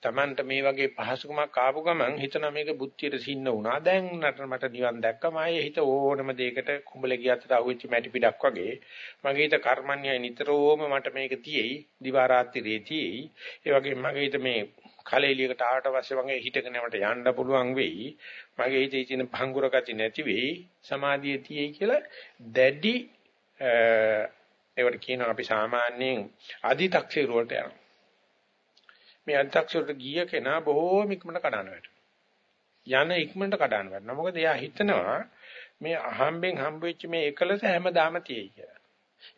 Tamanට මේ වගේ පහසුකමක් ආපු ගමන් හිතන මේක බුද්ධියට සින්න වුණා. දැන් නතර මට නිවන් දැක්කම ආයේ හිත ඕනම දෙයකට කුඹල ගියත් අහුවෙච්ච මැටි පිටක් වගේ. මගේ හිත කර්මන්‍යයි නිතරම මට මේක තියෙයි. දිවා රාත්‍රියේ තියෙයි. ඒ වගේ මගේ හිත මේ කලෙලියකට ආවට පස්සේ වගේ හිතගෙන මට යන්න පුළුවන් වෙයි. මගේ හිතේ තියෙන භංගුර ගති නැති වෙයි. සමාධිය තියෙයි කියලා දැඩි ඒවට කියනවා අපි සාමාන්‍යයෙන් අදි탁සිර වලට යනවා. මේ අන්තක්ෂරට ගිය කෙනා බොහෝම ඉක්මනට කඩන වැටෙනවා. යන ඉක්මනට කඩන වැටෙනවා. මොකද එයා හිතනවා මේ අහම්බෙන් හම්බ වෙච්ච මේ එකලස හැමදාම තියෙයි කියලා.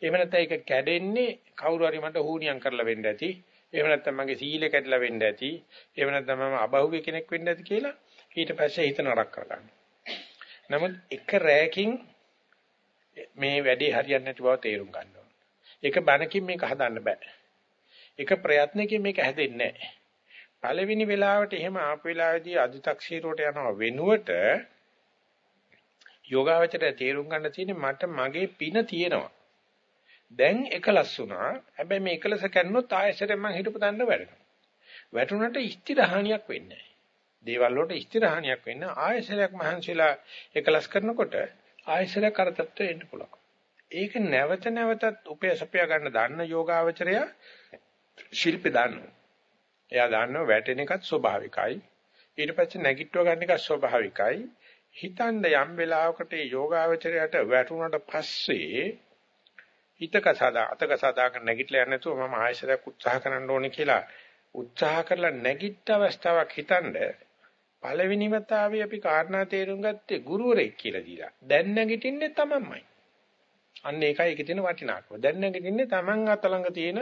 එහෙම නැත්නම් ඒක කැඩෙන්නේ කවුරු හරි මට හුනියම් කරලා වෙන්න ඇති. එහෙම නැත්නම් මගේ සීලය කැඩලා වෙන්න ඇති. එහෙම නැත්නම් මම අබහුවේ කෙනෙක් වෙන්න ඇති කියලා ඊට පස්සේ හිත නරක කරගන්න. නමුත් එක රැයකින් මේ වැඩේ හරියන්නේ නැති බව තේරුම් ගන්න ඕන. ඒක බණකින් මේක හදන්න බෑ. එක ප්‍රයත්නකින් මේක හැදෙන්නේ නැහැ. පළවෙනි වෙලාවට එහෙම ආපු වෙලාවේදී අදි탁ෂීරුවට යනවා වෙනුවට යෝගාවචරය තේරුම් ගන්න තියෙන්නේ මට මගේ පින තියෙනවා. දැන් එකලස් වුණා. හැබැයි මේ එකලස කරනොත් ආයෙසරෙන් මං හිතපු තැනට වැටෙනවා. වැටුණට ස්ථිරහානියක් වෙන්නේ නැහැ. දේවල් වලට ස්ථිරහානියක් වෙන්න ආයෙසරයක් මහන්සිලා එකලස් කරනකොට ආයෙසරයක් අර තත්ත්වෙ එන්න පුළුවන්. ඒක නැවත නැවතත් උපයසපය ගන්න දන්න යෝගාවචරය ශිල්පේ දාන්නවා. එයා දාන්නවා වැටෙන එකත් ස්වභාවිකයි. ඊට පස්සේ නැගිටව ගන්න එකත් ස්වභාවිකයි. හිතන්න යම් වෙලාවකට යෝගාවචරයට වැටුණාට පස්සේ හිතක සදා අතක සදාගෙන නැගිටලා යන්නේ නැතුව මම ආයෙසරයක් උත්සාහ කරන්න ඕනේ කියලා උත්සාහ කරලා නැගිට අවස්ථාවක් හිතනද පළවෙනි වතාවේ අපි කාරණා තේරුම් ගත්තේ ගුරුවරයෙක් කියලා දීලා. දැන් නැගිටින්නේ තමන්මයි. අන්න ඒකයි ඒකේ තියෙන වටිනාකම. දැන් නැගිටින්නේ තමන් අත ළඟ තියෙන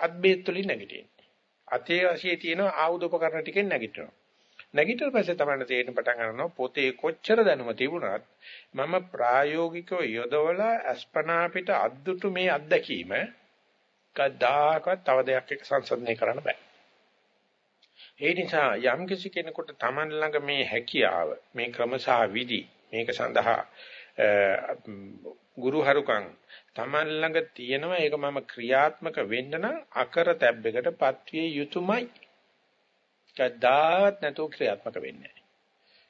අත්බේත් වලින් නැගිටින්නේ. අතේ වශයේ තියෙන ආයුධ උපකරණ ටිකෙන් නැගිටිනවා. නැගිටින පස්සේ තමයි තේරෙන පටන් ගන්නවා පොතේ කොච්චර දැනුම තිබුණත් මම ප්‍රායෝගිකව යොදවලා අස්පනා පිට අද්දුටු මේ අත්දැකීම කදාකවත් තව දෙයක් එක්ක සංසන්දනය කරන්න බෑ. ඒ නිසා යම් කිසි කෙනෙකුට Taman ළඟ මේ හැකියාව මේ ක්‍රම සහ විදි මේක සඳහා ගුරුහරුකම් Taman ළඟ තියෙනවා ඒක මම ක්‍රියාත්මක වෙන්න නම් අකර තැබ්බකටපත් විය යුතුයමයි. කවදාවත් නැතුව ක්‍රියාත්මක වෙන්නේ නැහැ.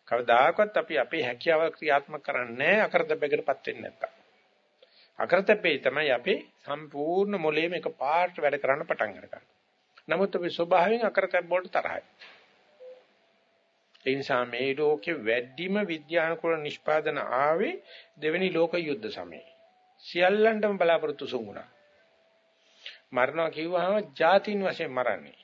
කවදාකවත් අපි අපේ හැකියාව ක්‍රියාත්මක කරන්නේ අකර තැබ්බකටපත් වෙන්නේ නැත්තම්. අකර තැබ්බේ තමයි අපේ සම්පූර්ණ මොලේම එක පාට වැඩ කරන්න පටන් ගන්න. නමුත් අපි ස්වභාවයෙන් අකර තැබ්බ වලට තරහයි. ඒ නිසා මේ ලෝකේ වැඩිම විද්‍යානුකූල නිෂ්පාදන ආවේ දෙවෙනි ලෝක යුද්ධ සමයේ. සියල්ලන්ටම බලාපොරොත්තු සුන්ුණා. මරනවා කිව්වහම ජාතින් වශයෙන් මරන්නේ.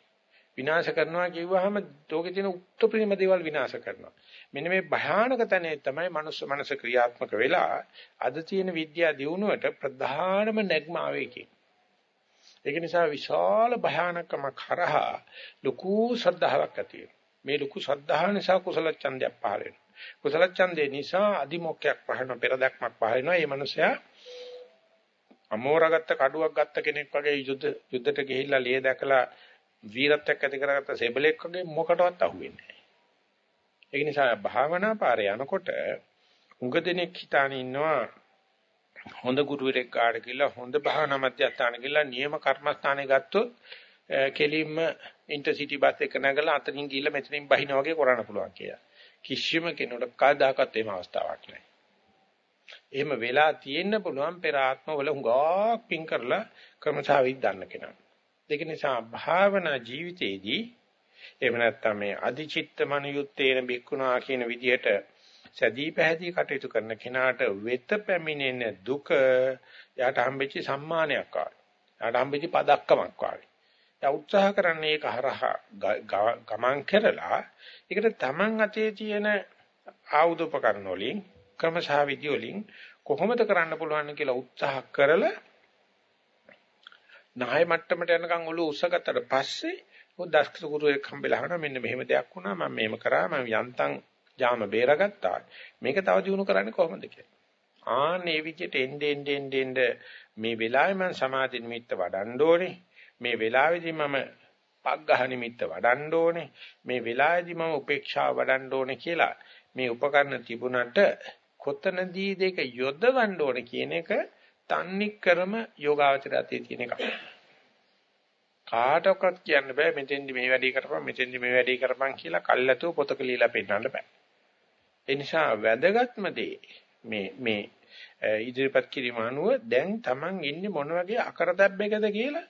විනාශ කරනවා කිව්වහම ලෝකේ තියෙන උත්ප්‍රේම දේවල් විනාශ කරනවා. මෙන්න මේ භයානක තැනේ තමයි මනුස්ස මනස ක්‍රියාත්මක වෙලා අද තියෙන විද්‍යා දියුණුවට ප්‍රධානම නැග්ම ආවේකේ. ඒක නිසා විශාල භයානකම කරහා ලොකු ශ්‍රද්ධාවක් ඇති මේ ලොකු ශ්‍රද්ධාව නිසා කුසල ඡන්දයක් පහළ වෙනවා. කුසල ඡන්දේ නිසා අදිමොක්කයක් පහළ පෙරදක්මක් පහළ වෙනවා. මේ මනුස්සයා අමෝරගත්ත කඩුවක් ගත්ත කෙනෙක් වගේ යුද්ධ යුද්ධට ගිහිල්ලා ලේ දැකලා වීරත්වයක් ඇති කරගත්ත සෙබලෙක් වගේ මොකටවත් අහුවෙන්නේ නැහැ. ඒ නිසා භාවනා පාරේ යනකොට උඟ දෙනෙක් හිතාන ඉන්නවා හොඳ ගුරුවරයෙක් කාට කියලා හොඳ භාවනා මධ්‍යස්ථාන කියලා නියම කර්මස්ථානේ ගත්තොත් Eh, කෙලින්ම ඉන්ටර්සිටි බස් එක නැගලා අතනින් ගිහිල්ලා මෙතනින් බහිනා වගේ කරන්න පුළුවන් කියලා. කිසිම කෙනෙකුට කවදාකවත් එහෙම අවස්ථාවක් නැහැ. එහෙම වෙලා තියෙන්න පුළුවන් පෙර ආත්මවල හුඟක් පින් කරලා ක්‍රමසාවිත් දන්න කෙනා. ඒක නිසා භාවනා ජීවිතයේදී එහෙම නැත්නම් මේ අධිචිත්ත මනියුත්තේන බික්කුණා කියන විදිහට සැදී පැහැදී කටයුතු කරන කෙනාට වෙත පැමිණෙන දුක යාට හම්බෙච්ච සම්මානයක් වගේ. යාට හම්බෙච්ච පදක්කමක් වගේ. යා උත්සාහ කරන්නේ ඒක හරහා ගමන් කරලා ඒකට Taman අතේ තියෙන ආයුධ උපකරණ වලින් ක්‍රමශා විදි වලින් කොහොමද කරන්න පුළුවන් කියලා උත්සාහ කරලා නාය මට්ටමට යනකම් ඔළුව උස්සගත්තට පස්සේ ඔය දක්ෂ ගුරුවෙක් හම්බෙලා අහනවා මෙන්න මෙහෙම දෙයක් වුණා මම මෙහෙම කරා මම යන්තම් ජාම බේරගත්තා. මේක තව දිනු කරන්නේ කොහොමද කියලා. ආන්නේ විදිහට එnde ende ende ende මේ වෙලාවේ මම සමාධි නිමිත්ත වඩන්න ඕනේ. මේ වෙලාවේදී මම පග්ගහ නිමිත්ත වඩන්න ඕනේ මේ වෙලාවේදී මම උපේක්ෂාව වඩන්න ඕනේ කියලා මේ උපකරණ තිබුණට කොතනදී දෙක යොදවන්න ඕනේ කියන එක තන්නේ ක්‍රම යෝගාවචරයතේ තියෙන එකක්. කාටවත් කියන්න බෑ මෙතෙන්දි මේ වැඩේ කරපන් මෙතෙන්දි මේ වැඩේ කරපන් කියලා කල්ැතුව පොතක ලියලා පෙන්නන්න බෑ. ඒ නිසා වැදගත්ම දේ මේ මේ ඉදිරිපත් කිරීම අනුව දැන් Taman ඉන්නේ මොන වගේ අකරදැබ්බකද කියලා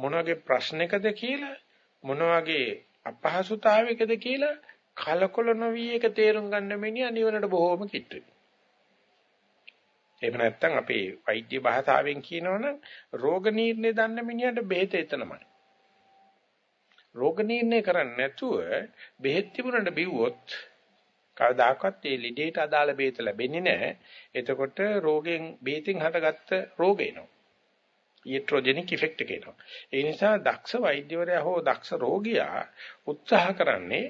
මොන වගේ ප්‍රශ්නයකද කියලා මොන වගේ අපහසුතාවයකද කියලා කලකොල නොවි එක තේරුම් ගන්න මිනිහා නිවනට බොහෝම කිට්ටුයි. එහෙම නැත්නම් අපේ වෛද්‍ය භාෂාවෙන් කියනවනම් රෝග නිర్ణය දන්න මිනිහට බෙහෙත එතනමයි. රෝග නිర్ణය කරන්නේ නැතුව බෙහෙත් තිබුණට බිව්වොත් කවදාකවත් ඒ ලෙඩේට අදාළ බෙහෙත ලැබෙන්නේ නැහැ. එතකොට රෝගෙන් බෙහෙතින් හටගත්ත රෝග එනවා. ඊට්‍රොජෙනික් ඉෆෙක්ට් එක එනවා. ඒ නිසා දක්ෂ වෛද්‍යවරයා හෝ දක්ෂ රෝගියා උත්සාහ කරන්නේ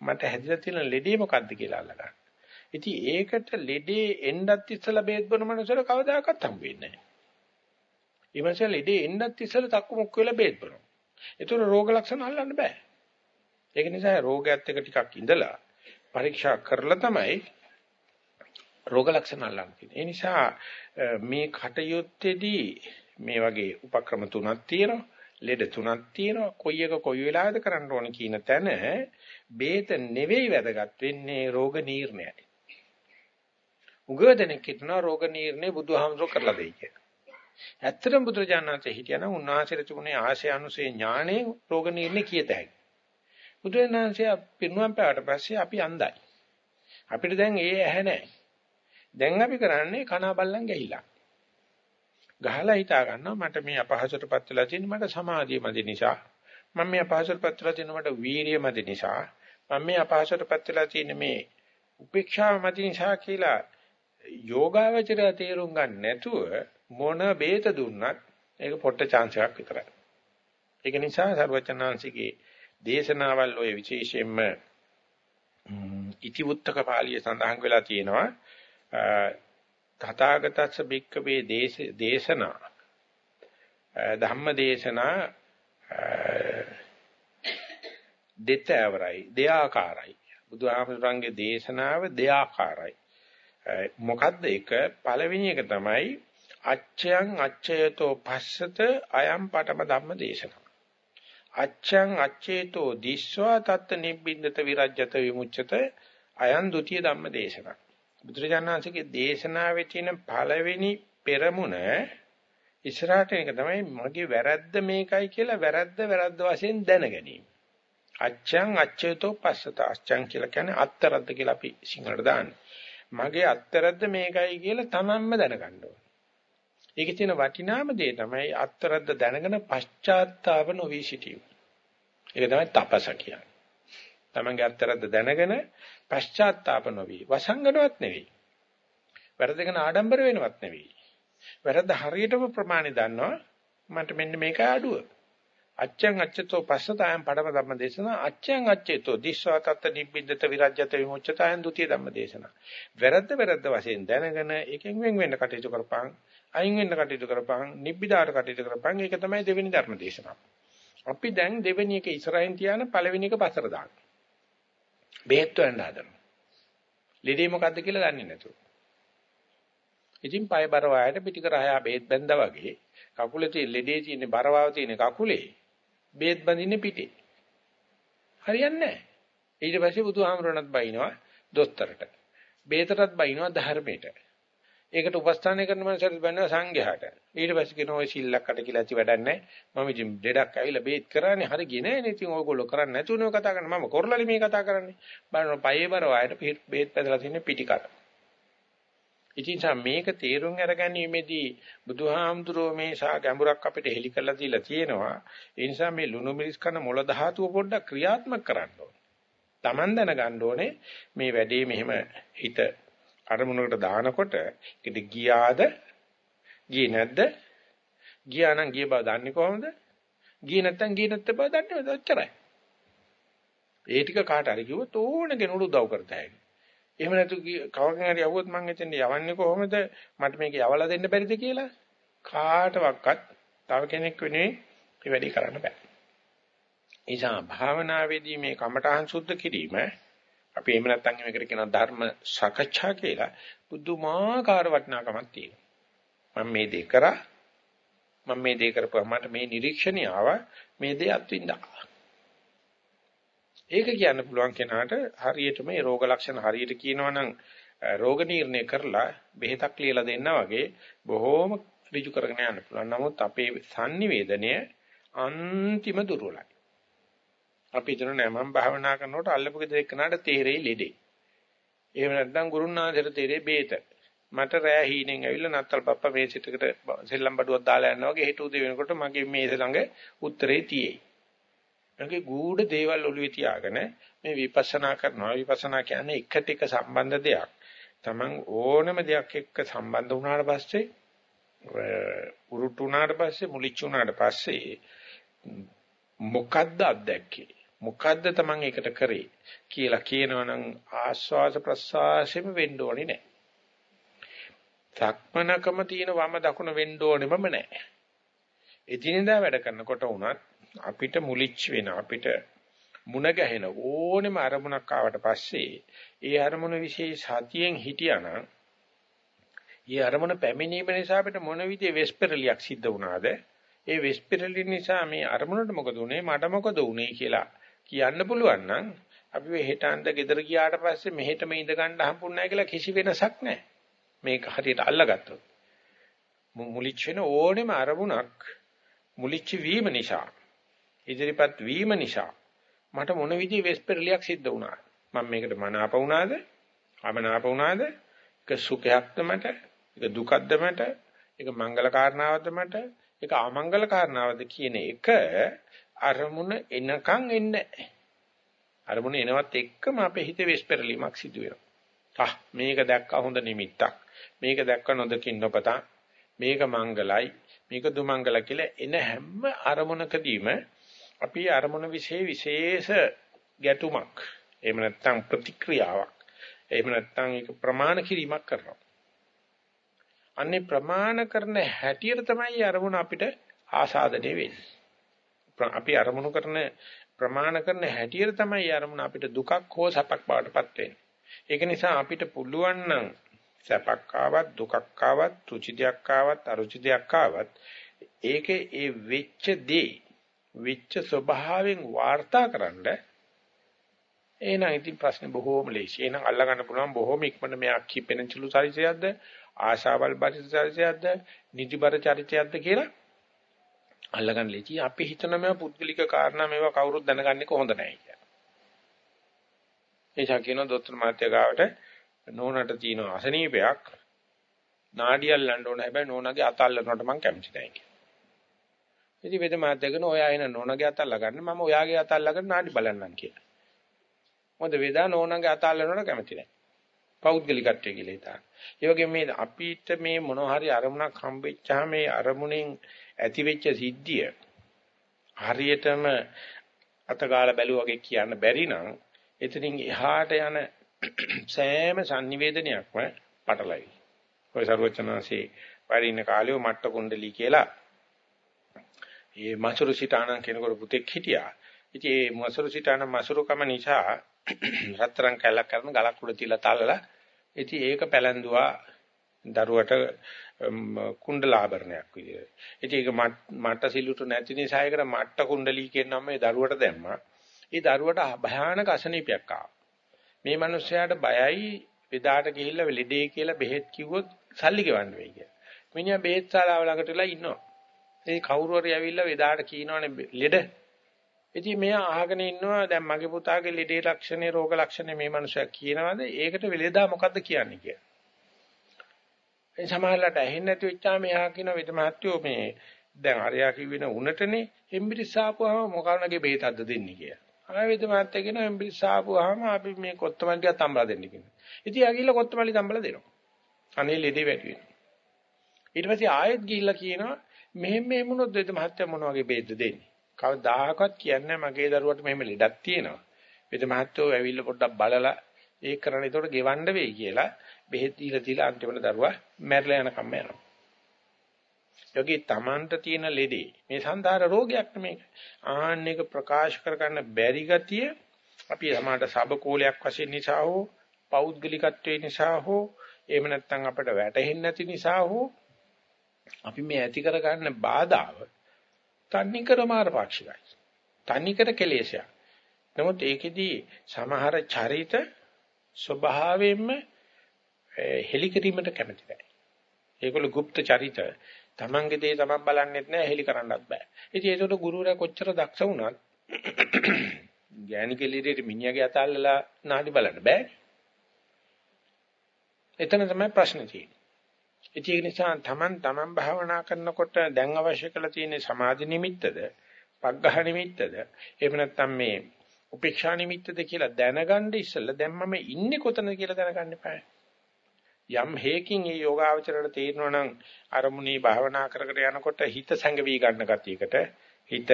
මට හැදිලා තියෙන ලෙඩේ මොකද්ද කියලා අල්ලගන්න. ඉතින් ඒකට ලෙඩේ එන්නත් ඉස්සලා බේත් බොන මනුස්සයල කවදාකවත් හම්බ වෙන්නේ නැහැ. ඒ මනුස්සයා ලෙඩේ එන්නත් ඉස්සලා තක්කු මුක්ක වෙලා බේත් බොනවා. ඒතර රෝග ලක්ෂණ අල්ලන්න බෑ. ඒක නිසා රෝගයත් එක ටිකක් ඉඳලා පරීක්ෂා කරලා තමයි රෝග ලක්ෂණ අල්ලන්නේ. ඒ නිසා මේ කටයුත්තේදී මේ වගේ උපක්‍රම තුනක් තියෙනවා. ලෙඩ තුනක් තියෙනවා. කොයි එක කොයි වෙලාවද කරන්න ඕන කියන තැන බේත නෙවෙයි වැදගත් වෙන්නේ රෝග නිర్ణයයි. උගදෙනෙක් හිටනවා රෝග නිర్ణය බුදුහාමසෝ කරලා දෙයි කියලා. ඇත්තටම බුදුරජාණන්සේ හිටියනම් උන්වහන්සේට තිබුණේ ආශය අනුසේ ඥාණය රෝග නිర్ణය කියත හැකියි. බුදුරජාණන්සේ පින්නුවම් පැවට පස්සේ අපි අඳයි. අපිට දැන් ඒ ඇහැ නැහැ. දැන් අපි කරන්නේ කන බල්ලන් ගිහිලා. ගහලා හිතා ගන්නවා මට මේ අපහසුටපත් වෙලා තියෙන මට සමාධිය මැදි නිසා. මම මේ අපහසුටපත් වෙලා තියෙන මට වීරිය මැදි නිසා. මම මේ අපහසුටපත් වෙලා තියෙන මේ උපේක්ෂාව මැදි නිසා කියලා යෝගාවචරය තේරුම් ගන්න නැතුව මොන බේත දුන්නත් ඒක පොට්ට chance එකක් විතරයි. ඒක නිසා සර්වචනාංශිකේ දේශනාවල් ඔය විශේෂයෙන්ම ඉතිවුත්තක පාළිය සඳහන් වෙලා තියෙනවා. තථාගතස්ස භික්කවේ දේශනා ධම්ම දේශනා දෙතවරයි දෙආකාරයි බුදුහාමුදුරන්ගේ දේශනාව දෙආකාරයි මොකද්ද එක පළවෙනි එක තමයි අච්ඡයන් අච්ඡයතෝ පස්සත අයම් පටම ධම්ම දේශනා. අච්ඡයන් අච්ඡේතෝ දිස්වා තත්ත නිබ්බින්දත විරජ්‍යත විමුච්ඡත අයන් ဒ ුතිය ධම්ම දේශනා. බුදුරජාණන්සේගේ දේශනාවේ තියෙන පළවෙනි පෙරමුණ ඉස්සරහට එක තමයි මගේ වැරද්ද මේකයි කියලා වැරද්ද වැරද්ද වශයෙන් දැන ගැනීම. අච්ඡං අච්ඡේතෝ පස්සත අච්ඡං කියලා කියන්නේ අත්තරද්ද කියලා අපි සිංහලට දාන්නේ. මගේ අත්තරද්ද මේකයි කියලා තමන්ම දැනගන්න ඕනේ. ඒකේ තියෙන වටිනාම දේ තමයි අත්තරද්ද දැනගෙන පශ්චාත්තාව නොවි සිටීම. ඒක තමයි තපස කියන්නේ. තමන්ගේ අත්තරද්ද දැනගෙන පශ්චාත්තාප නොවි වසංගනවත් නෙවෙයි. වැරදගෙන ආඩම්බර වෙනවත් නෙවෙයි. වැරද්ද හරියටම ප්‍රමාණි දන්නවා මට මෙන්න මේකයි අඩුව. අච්ඡං අච්ඡතෝ පස්සතයන් පඩම ධම්ම දේශනා අච්ඡං අච්ඡේතෝ දිස්වා තත්ත නිබ්බිද්දත විරජ්‍යත විමුච්ඡතයන් ဒ ුතිය ධම්ම දේශනා. වැරද්ද වැරද්ද වශයෙන් දැනගෙන එකෙන් වෙන් වෙන්න කටයුතු කරපං අයින් වෙන්න කටයුතු කරපං නිබ්බිදාට කටයුතු කරපං ඒක තමයි දෙවෙනි ධර්ම දේශනාව. අපි දැන් දෙවෙනි එක ඉස්සරහින් තියාන පළවෙනි එක පස්සට දාන්න. බෙහෙත් වෙන්න හදනවා. ලෙඩේ මොකද්ද කියලා දන්නේ නැතුව. ඉතින් පය බර වයයට පිටිකර හයා බෙහෙත් බැඳා වගේ කකුලේ තියෙන ලෙඩේ තියෙන බරවාව තියෙන කකුලේ බෙහෙත් බඳින්නේ පිටේ. හරියන්නේ නැහැ. ඊට පස්සේ බුදුහාමරණත් බයිනවා දොස්තරට. බේතටත් බයිනවා ධර්මයට. ඒකට උපස්ථානය කරන මනසට බැලනවා සංඝයාට. ඊට පස්සේ කියනවා ඔය සිල්ලක්කට කියලා ඇති වැඩක් නැහැ. මම ඉතින් දෙඩක් ඇවිල්ලා බේත් කරන්නේ හරි ගියේ නෑනේ. ඉතින් ඔයගොල්ලෝ කරන්නේ නැතුණව කතා කරන්නේ. මම කොරලලි මේ කතා කරන්නේ. බලන්න පයේ බර වායට බේත් පැදලා තියෙන පිටිකට. ඉතින් මේක තේරුම් අරගැනීමේදී බුදුහාමුදුරුවෝ මේ සා ගැඹුරක් අපිට හෙලි කරලා දීලා තියෙනවා. ඒ නිසා මේ ලුණු මිරිස් කන මොළ ධාතුව පොඩ්ඩක් ක්‍රියාත්මක කරන්න ඕනේ. Taman දැනගන්න ඕනේ මේ වැඩේ මෙහෙම හිත අරමුණකට දානකොට ඒකට ගියාද? ගියේ නැද්ද? ගියා නම් ගිය බව දන්නේ කොහොමද? ගියේ නැත්නම් ගියේ නැත්te බව දන්නේ නැද්ද ඔච්චරයි. ඒ ටික කාට හරි කිව්වොත් ඕන කෙනෙකුට උදව් කරතයි එහෙම නැතු කවගෙන් හරි යවුවොත් මං එතෙන් යවන්නේ කොහොමද? මට මේක යවලා දෙන්න බැරිද කියලා? කාටවත් තව කෙනෙක් වෙනුවෙන් මේ වැඩේ කරන්න බෑ. නිසා භාවනාවේදී මේ කමඨහං සුද්ධ කිරීම අපි එහෙම නැත්නම් මේකට කියනවා ධර්ම සාකච්ඡා කියලා බුදුමාකාර වටිනාකමක් තියෙනවා. මම මේ දේ කරා මම මේ දේ කරපුවා මට මේ නිරීක්ෂණය ආවා මේ දේ අත්විඳා. ඒක කියන්න පුළුවන් කෙනාට හරියටම මේ රෝග ලක්ෂණ හරියට කියනවනම් රෝග නිర్ణය කරලා බෙහෙතක් ලියලා දෙන්නා වගේ බොහෝම ඍජු කරගෙන යන්න පුළුවන්. නමුත් අපේ sannivedanaya අන්තිම දුර්වලයි. අපි හිතන නෑ මම භාවනා කරනකොට අල්ලපු ගෙදර එක්කනට තේරෙයි ලෙඩේ. එහෙම නැත්නම් ගුරුනාථට තේරෙයි බේත. මට රෑ හීනෙන් ඇවිල්ලා නත්තල් පප්පා මේ සිටකට සෙල්ලම් බඩුවක් දාලා යනවා වගේ හෙට උදේ වෙනකොට මගේ මේස ළඟ උත්තරේ තියෙයි. ඒකේ ගූඪ දේවල් ඔළුවේ තියාගෙන මේ විපස්සනා කරනවා. විපස්සනා කියන්නේ එකට එක සම්බන්ධ දෙයක්. Taman ඕනම දෙයක් එක්ක සම්බන්ධ වුණාට පස්සේ උරුට්ටු වුණාට පස්සේ මුලිච්ච වුණාට පස්සේ මොකද්ද අත්දැක්කේ? මොකද්ද Taman ඒකට කරේ කියලා කියනවනම් ආස්වාස ප්‍රසආසෙම වෙන්න ඕනේ නැහැ. සක්මනකම තියෙන වම දකුණ වෙන්න ඕනෙමම නැහැ. එදිනෙදා වැඩ කරනකොට වුණත් අපිට මුලිච්ච වෙන අපිට මුණ ගැහෙන ඕනෙම අරමුණක් ආවට පස්සේ ඒ අරමුණ વિશે සතියෙන් හිටියානම් ඒ අරමුණ පැමිණීම නිසා අපිට මොන විදිහේ වෙස්පරලියක් සිද්ධ වුණාද ඒ වෙස්පරලිය නිසා මේ අරමුණට මොකද උනේ මට මොකද උනේ කියලා කියන්න පුළුවන් නම් අපි මේ හෙටන්ද ගෙදර ගියාට පස්සේ මෙහෙට මේ ඉඳ ගන්න හම්බුන්නේ නැහැ කියලා කිසි වෙනසක් නැහැ මේක හරියට අල්ලගත්තොත් මුලිච්ච වෙන ඕනෙම අරමුණක් මුලිච්ච වීම නිසා ඉදිරිපත් වීම නිසා මට මොන විදිහේ වෙස්පරලියක් සිද්ධ වුණාද? මම මේකට මනාප වුණාද? අමනාප වුණාද? ඒක සුඛයක්ද මට? ඒක දුකක්ද මට? ඒක මංගල කාරණාවක්ද මට? ඒක අමංගල කාරණාවක්ද කියන එක අරමුණ එනකන් එන්නේ අරමුණ එනවත් එක්කම අපේ හිතේ වෙස්පරලීමක් සිදු වෙනවා. ආ මේක දැක්ක හොඳ නිමිත්තක්. මේක දැක්ක නොදකින් නොපතා. මේක මංගලයි. මේක දුමංගල කියලා එන හැම අරමුණකදීම අපි අරමුණ વિશે විශේෂ ගැටුමක් එහෙම නැත්නම් ප්‍රතික්‍රියාවක් එහෙම නැත්නම් ඒක ප්‍රමාණ කිරීමක් කරනවා. අන්නේ ප්‍රමාණ කරන හැටියට තමයි අරමුණ අපිට ආසාදනය වෙන්නේ. අපි අරමුණු කරන ප්‍රමාණ කරන හැටියට තමයි අරමුණ අපිට දුකක් හෝ සැපක් බවටපත් වෙන්නේ. ඒක නිසා අපිට පුළුවන් නම් සැපක් ආවත් දුකක් ආවත් රුචි දෙයක් ආවත් අරුචි දෙයක් ආවත් ඒකේ ඒ වෙච්ච දේ වෙච්ච ස්වභාවයෙන් වාර්තාකරනද එහෙනම් ඉතින් ප්‍රශ්නේ බොහෝම ලේසි. එහෙනම් අල්ලගන්න පුළුවන් බොහෝම ඉක්මනට මෙයා කිපෙන චලු චරිතයක්ද ආශාවල් බරිත චරිතයක්ද නිදිබර චරිතයක්ද කියලා අල්ලගන්න ලේසි. අපි හිතන මේවා පුද්ගලික කාරණා මේවා කවුරුත් දැනගන්නේ කොහොඳ නැහැ කියලා. එيشා කියන දොස්තර මහත්තයා ගාවට නෝනට තියෙන අසනීපයක් නාඩියල් ලන්න ඕන හැබැයි නෝනාගේ අත අල්ලනකොට මම කැමති නැහැ කියලා. ඉතින් වෙද මහත්තයා කියන ඔයා එන නෝනාගේ අත අල්ලගන්න මම ඔයාගේ අත අල්ලගෙන නාඩි බලන්නම් කියලා. මොකද වේදා නෝනාගේ අත අල්ලනකොට කැමති නැහැ. පෞද්ගලිකත්වය කියලා හිතා. ඒ වගේ මේ අපිට මේ මොන හරි අරමුණක් හම්බෙච්චාම මේ අරමුණෙන් ඇතිවෙච්ච සිද්ධිය හරියටම අතගාලා බැලුවාගේ කියන්න බැරි නම් එතනින් එහාට යන සෑම sannivedanayaක්ම පටලයි. ඔය ਸਰවචනාසේ වරින්න කාලේ මට්ට කුණ්ඩලී කියලා ඒ මසුරු සිතානන් කෙනෙකුට පුතෙක් හිටියා. ඉතින් ඒ මසුරු සිතානන් මසුරුකම නිසා රත්තරන් කැලක් කරන ගලක් උඩ තියලා තල්ලලා ඉතින් ඒක පැලැන්දුවා දරුවට කුණ්ඩලාභරණයක් විදියට. ඉතින් ඒක මට්ට සිලුට නැති නිසා ඒකට මට්ට කුණ්ඩලී කියන නම මේ දරුවට දැම්මා. ඒ දරුවට භයානක අසනීපයක් ආවා. මේ මිනිස්සයාට බයයි වෙදාට ගිහිල්ලා ලෙඩේ කියලා බෙහෙත් කිව්වොත් සල්ලි ගෙවන්න වෙයි කියලා. මිනිහා බෙහෙත් ශාලාව ළඟට වෙලා ඉන්නවා. ඒ කවුරු හරි ඇවිල්ලා වෙදාට කියනවනේ ලෙඩ. ඉතින් මෙයා අහගෙන ඉන්නවා දැන් මගේ පුතාගේ ලෙඩේ ලක්ෂණේ රෝග ලක්ෂණේ මේ මිනිසා කියනවාද ඒකට වෙලෙදා මොකද්ද කියන්නේ කියලා. ඒ සමහරලාට ඇහෙන්නේ නැති වෙච්චාම එයා කියන වෙද මහත්තයෝ මේ දැන් අරයා කිව්වෙන උනටනේ හෙම්බිරිස් ආපුවාම මොකක්නගේ බෙහෙතක්ද දෙන්නේ කියලා. ආයෙත් මාත් එක්කන එම්බිරිස් ආපුවාම අපි මේ කොත්තමල්ලි ටිකක් තම්බලා දෙන්න කියනවා. ඉතින් ආ ගිහිල්ලා කොත්තමල්ලි තම්බලා දෙනවා. අනේ ලෙඩේ වැඩි වෙනවා. ඊට පස්සේ ආයෙත් ගිහිල්ලා කියනවා මෙහෙම මෙහෙම වුණොත් දෙද මහත්තයා මොන වගේ බේද දෙන්නේ. කවදාහකවත් කියන්නේ මගේ දරුවට මෙහෙම ලෙඩක් තියෙනවා. වෙද මහත්තයෝ ඇවිල්ලා පොඩ්ඩක් බලලා ඒක කරන්න ඒතකොට ගෙවන්න වෙයි කියලා බෙහෙත් දීලා දීලා අන්තිමට දරුවා මැරලා යන කම්ම යනවා. යෝගී තමන්ට තියෙන ලෙඩේ මේ සංධාර රෝගයක් නෙමෙයි. ආන්න එක ප්‍රකාශ කරගන්න බැරි ගතිය අපි සමාඩ සබකෝලයක් වශයෙන් නිසා හෝ පෞද්ගලිකත්වයේ නිසා හෝ එහෙම නැත්නම් අපිට වැටහෙන්නේ නැති නිසා හෝ අපි මේ ඇති කරගන්න බාධාව තන්නිකර මාරපාක්ෂිකයි. තන්නිකර කෙලෙසයක්. නමුත් ඒකෙදී සමහර චරිත ස්වභාවයෙන්ම හෙලිකිරීමට කැමති නැහැ. ඒගොල්ලෝ গুপ্ত චරිත තමන්ගේ දේ තමන් බලන්නෙත් නැහැ හෙලි කරන්නත් බෑ. ඉතින් ඒකට ගුරුවරයා කොච්චර දක්ෂ වුණත් ගෑණි කෙලිරේට මිනිහාගේ අතල්ලලා නාඩි බලන්න බෑ. එතන තමයි ප්‍රශ්නේ තියෙන්නේ. ඒක නිසා තමන් තමන් භාවනා කරනකොට දැන් අවශ්‍ය කරලා තියෙන සමාධි නිමිත්තද, පග්ඝහ නිමිත්තද, එහෙම නැත්නම් මේ උපේක්ෂා නිමිත්තද කියලා දැනගන්න ඉස්සෙල්ලා දැන් මම ඉන්නේ කොතනද කියලා දැනගන්න එපා. යම් හේකින් මේ යෝගාවචරයට තේරෙනවා නම් අරමුණේ භාවනා කරකට යනකොට හිත සැඟවි ගන්න ගතියකට හිත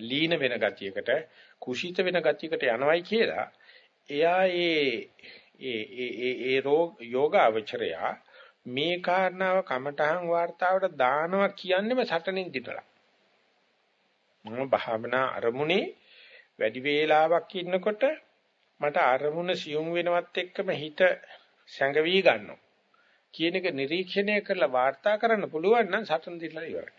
ලීන වෙන ගතියකට කුෂිත වෙන ගතියකට යනවයි කියලා එයා ඒ ඒ ඒ ඒ රෝග යෝගාවචරය මේ කාරණාව කමඨහන් වார்த்தාවට දානවා කියන්නේම සටනින් දිටලා. මම භාවනා අරමුණේ වැඩි වේලාවක් ඉන්නකොට මට අරමුණ සියුම් වෙනවත් එක්කම හිත සැඟවි ගන්නවා කියන එක නිරීක්ෂණය කරලා වාර්තා කරන්න පුළුවන් නම් සටන් දිලා ඉවරයි.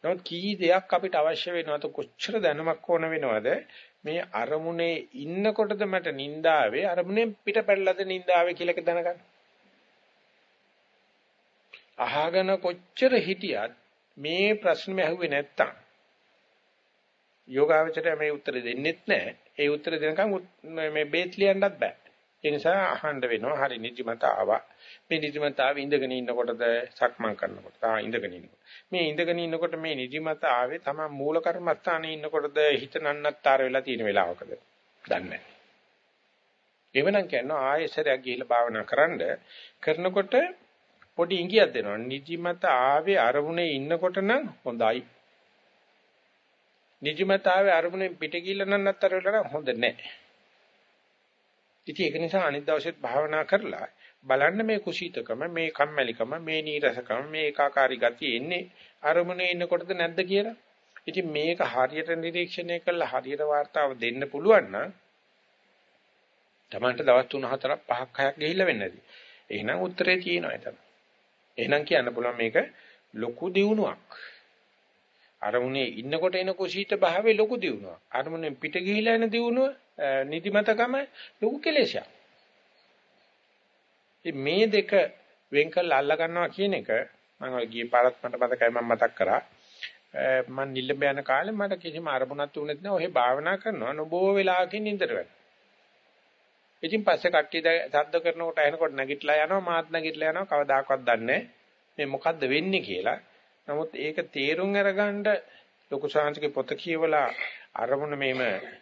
නමුත් කී දෙයක් අපිට අවශ්‍ය වෙනවද කොච්චර දැනුමක් ඕන වෙනවද මේ අරමුණේ ඉන්නකොටද මට නින්දාවේ අරමුණෙන් පිට පැනලාද නින්දාවේ කියලා එක දැනගන්න. අහගෙන කොච්චර හිටියත් මේ ප්‍රශ්නේ ඇහුවේ නැත්තම් යෝගාවචරය මේ උත්තර දෙන්නෙත් නැහැ. ඒ උත්තර දෙනකම් මේ බේත් ලියන්නත් බෑ. ඒ නිසා අහන්න වෙනවා. හරි නිදිමත ආවා. මේ නිදිමත ආවේ ඉඳගෙන ඉන්නකොටද සක්මන් කරනකොට. තා ඉඳගෙන ඉන්නකොට. මේ ඉඳගෙන ඉන්නකොට මේ නිදිමත ආවේ තමයි මූල කර්මස්ථානේ ඉන්නකොටද හිත නන්නත්තර වෙලා තියෙන වෙලාවකද? දන්නේ නැහැ. එවනම් කියනවා ආයෙසරයක් ගිහිල්ලා භාවනා කරන්න කරනකොට පොඩි ඉඟියක් දෙනවා. නිදිමත ආවේ අරමුණේ ඉන්නකොට නම් හොඳයි. නිජමතාවේ අරමුණෙන් පිට ගිල්ල නම් නැත්තර වෙලා හොඳ නැහැ. ඉතින් ඒක නිසා අනිත් දවසෙත් භාවනා කරලා බලන්න මේ කුසීතකම මේ කම්මැලිකම මේ නීරසකම මේ ඒකාකාරී ගතිය එන්නේ අරමුණේ ඉන්නකොටද නැද්ද කියලා. ඉතින් මේක හරියට නිරීක්ෂණය කළා හරියට වார்த்தාව දෙන්න පුළුවන් නම් Tamanට දවස් 3 4 5ක් 6ක් ගිහිල්ලා වෙන්නේ නැති. එහෙනම් උත්තරේ තියෙනවා එතන. එහෙනම් කියන්න පුළුවන් මේක ලොකු දියුණුවක්. අරමුණේ ඉන්නකොට එන කුසීත භාවයේ ලොකු දියුණුවක්. අරමුණෙන් පිට ගිහිලා එන දියුණුව නිදිමතකම ලොකු කෙලෙසයක්. මේ දෙක වෙන් කරලා අල්ල ගන්නවා කියන එක මම ගියේ පාරත් මට මතකයි මම මතක් කරා. මම නිල්ලඹ යන කාලේ මට කිසිම අරමුණක් තුනේ නැහැ. ඔහේ භාවනා කරනවා නොබෝ වෙලාවකින් නින්දට වැටෙනවා. ඉතින් පස්සේ කට්ටිය සද්ද කරනකොට ඇහෙනකොට නැගිටලා යනවා මාත් නැගිටලා යනවා කවදාකවත් දන්නේ මේ මොකද්ද වෙන්නේ කියලා. නමුත් ඒක තේරුම් අරගන්න ලොකු ශාන්තික පොත කියවලා අරමුණ මේම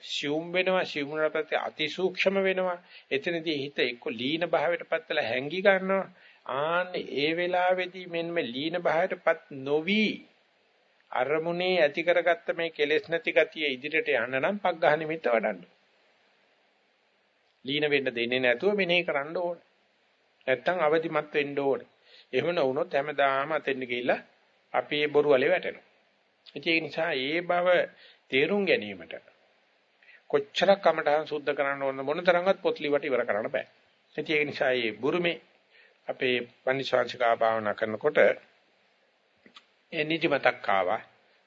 සියුම් වෙනවා සියුම්නට පස්සේ අතිසූක්ෂම වෙනවා එතනදී හිත එක්ක ලීන භාවයට පත්වලා හැංගි ගන්නවා ආන්න ඒ වෙලාවේදී මෙන්න මේ ලීන භාවයටපත් නොවි අරමුණේ ඇති කරගත්ත මේ කෙලෙස් නැති ගතිය ඉදිරියට යන්න නම් පග්ඝහ නිමිත්ත වඩන්න ලීන වෙන්න දෙන්නේ නැතුව මෙනෙහි කරන්න ඕනේ. නැත්තම් අවදිමත් වෙන්න ඕනේ. එහෙම නොවුනොත් හැමදාම අතෙන් ගිහිල්ලා අපි ඒ බොරු වලේ වැටෙනවා. ඒ නිසා ඒ බව තේරුම් ගැනීමට කොච්චරක් කමටහන් සුද්ධ කරන්න ඕන මොන තරම්වත් පොත් ලිවට ඉවර කරන්න බෑ. ඒ නිසා මේ බුරුමේ අපේ පන්සිවාංශිකා භාවනා කරනකොට ඒ නිදිමතක් ආවා,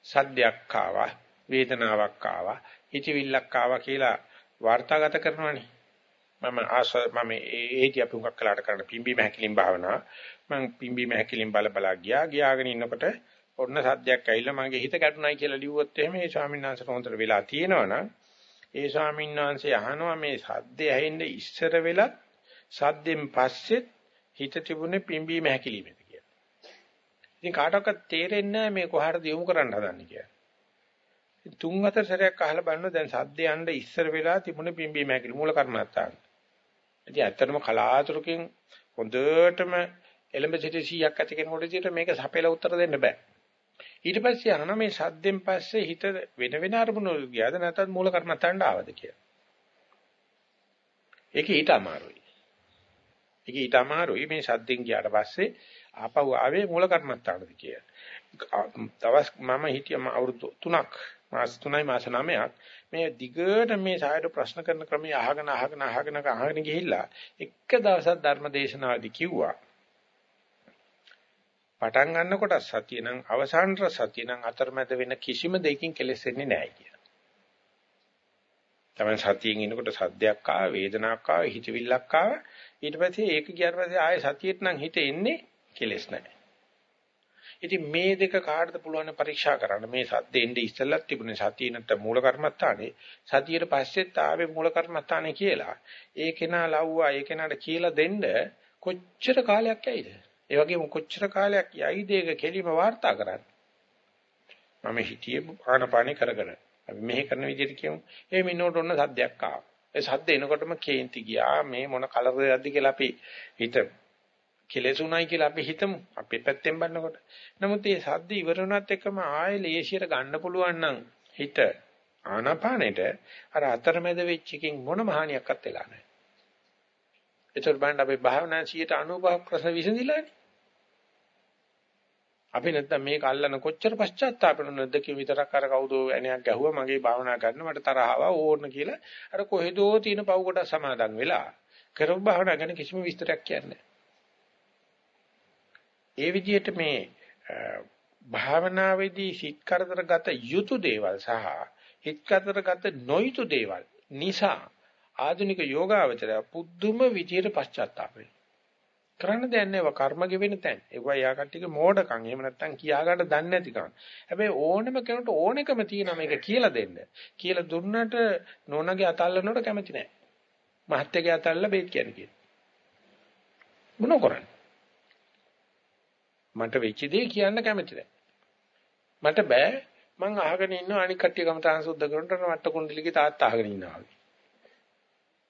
සද්දයක් ආවා, වේදනාවක් ආවා, හිතවිල්ලක් ආවා කියලා වාර්තාගත කරනවනේ. මම ආස මම ඒටි අපි උගක් කළාට කරන පිම්බීම හැකිලින් භාවනා මම පිම්බීම හැකිලින් බල බලා ගියා ගියාගෙන ඉන්නකොට ඔන්න සද්දයක් ඇවිල්ලා මගේ හිත ගැටුණයි කියලා ලිව්වොත් එහෙම ඒ ස්වාමීන් වහන්සේට හොඳට වෙලා තියෙනවනම් ඒ ස්වාමීන් වහන්සේ අහනවා මේ සද්දේ ඇහෙන්න ඉස්සර වෙලත් සද්දෙන් පස්සෙත් හිත තිබුණේ පිම්බීම හැකිලිමේද කියලා. ඉතින් කාටවත් තේරෙන්නේ නැහැ මේ කොහාටද යොමු කරන්න හදන්නේ කියලා. තුන් හතර සැරයක් අහලා බලනවා දැන් සද්ද යන්න ඉස්සර වෙලා තිබුණේ පිම්බීම හැකිලි මූල කර්මත්තාන. ඉතින් ඇත්තටම කලාතුරකින් හොඳටම එලඹ සිටි 100ක් ඇති කෙනෙකුට විදිහට මේක සපෙලා උත්තර දෙන්න බෑ. ඊට පස්සේ අහන මේ සද්දෙන් පස්සේ හිත වෙන වෙන අරමුණු ගියාද නැත්නම් මූල කර්මත්තාන්ට ආවද කියලා. ඒක ඊට අමාරුයි. ඒක ඊට අමාරුයි මේ සද්දෙන් ගියාට පස්සේ ආපහු ආවේ මූල කර්මත්තානද කියලා. දවස් මම හිටියම අවුරුදු 3ක් මාස 3යි මාස 9ක් මේ දිගට මේ සායයට ප්‍රශ්න කරන ක්‍රමය අහගෙන අහගෙන අහගෙන අහගෙන ගිහිල්ලා එක දවසක් ධර්ම දේශනාවදී කිව්වා පටන් ගන්නකොට සතිය නම් අවසානට සතිය නම් අතරමැද වෙන කිසිම දෙයකින් කෙලෙසෙන්නේ නැහැ කියලා. තමයි සතියෙන් ඉනකොට සද්දයක් ආව, වේදනාවක් ආව, හිතවිල්ලක් ආව. ඊට පස්සේ ඒක ගියාට පස්සේ ආයේ සතියට නම් හිත එන්නේ කෙලෙස් නැහැ. ඉතින් මේ දෙක කාටද පුළුවන් පරීක්ෂා කරන්න? මේ සද්දෙන්ද ඉස්සෙල්ලත් තිබුණේ සතිය නැත්නම් මූල කර්මස්ථානේ. සතියට පස්සෙත් ආවේ මූල කර්මස්ථානේ කියලා. ඒ කෙනා ලව්වා ඒ කෙනාට කියලා දෙන්න කොච්චර කාලයක් යයිද? ඒ වගේම කොච්චර කාලයක් යයිද? ඒක කෙලිම වාර්තා කරන්න. මම හිතියේ ආනපානේ කරගෙන. අපි මෙහෙ කරන විදිහට කියමු. ඒ මිනිනොට ඔන්න සද්දයක් ආවා. ඒ සද්ද එනකොටම කේන්ති ගියා. මේ මොන කලරයක්ද කියලා අපි හිත කෙලෙසුණයි කියලා අපි හිතමු අපේ පැත්තෙන් බලනකොට. නමුත් මේ සද්ද ඉවර වුණත් එකම ආයෙ ලේසියට ගන්න පුළුවන් නම් හිත ආනාපානෙට අර අතරමැද වෙච්ච එකකින් මොන මහානියක්වත් වෙලා නැහැ. ඒතර බණ්ඩ අපේ භාවනා 95ක් ප්‍රශ්න විසඳිලානේ. අපි නැත්තම් මේක අල්ලන කොච්චර පශ්චාත්තාපන නැද්ද කියන විතරක් අර කවුද ඇණයක් ගැහුවා මගේ භාවනා කරන්න මට තරහව ඕන කියලා අර කොහෙදෝ තියෙන පව් කොට සමාදන් වෙලා කරව භාවනා ගැන කිසිම විස්තරයක් කියන්නේ නැහැ. ඒ විදිහට මේ භාවනාවේදී හිත කරදරගත යුතු දේවල් සහ හිත කරදරගත නොයුතු දේවල් නිසා ආධුනික යෝගාවචරය පුදුම විදිහට පශ්චාත්තාප වෙනවා. කරන්න දෙයක් නෑ කර්ම ගෙවෙන තැන්. ඒවා යා කට්ටියක මෝඩකම්. එහෙම නැත්නම් කියා ගන්න දන්නේ නැතිකම්. හැබැයි ඕනම කෙනෙකුට ඕනෙකම තියෙනවා මේක කියලා දෙන්න. කියලා දුන්නට නෝනගේ අතල්ලනකොට කැමති නෑ. මහත්යගේ අතල්ලා බේත් කියන්නේ. මොන කරන්නේ? මට වෙච්ච දේ කියන්න කැමති නැහැ. මට බෑ මං අහගෙන ඉන්න අනික් කට්ටිය කමතාන් සුද්ධ කරනට මට කුණ්ඩලිගේ තාත්තා අහගෙන ඉන්නවා වගේ.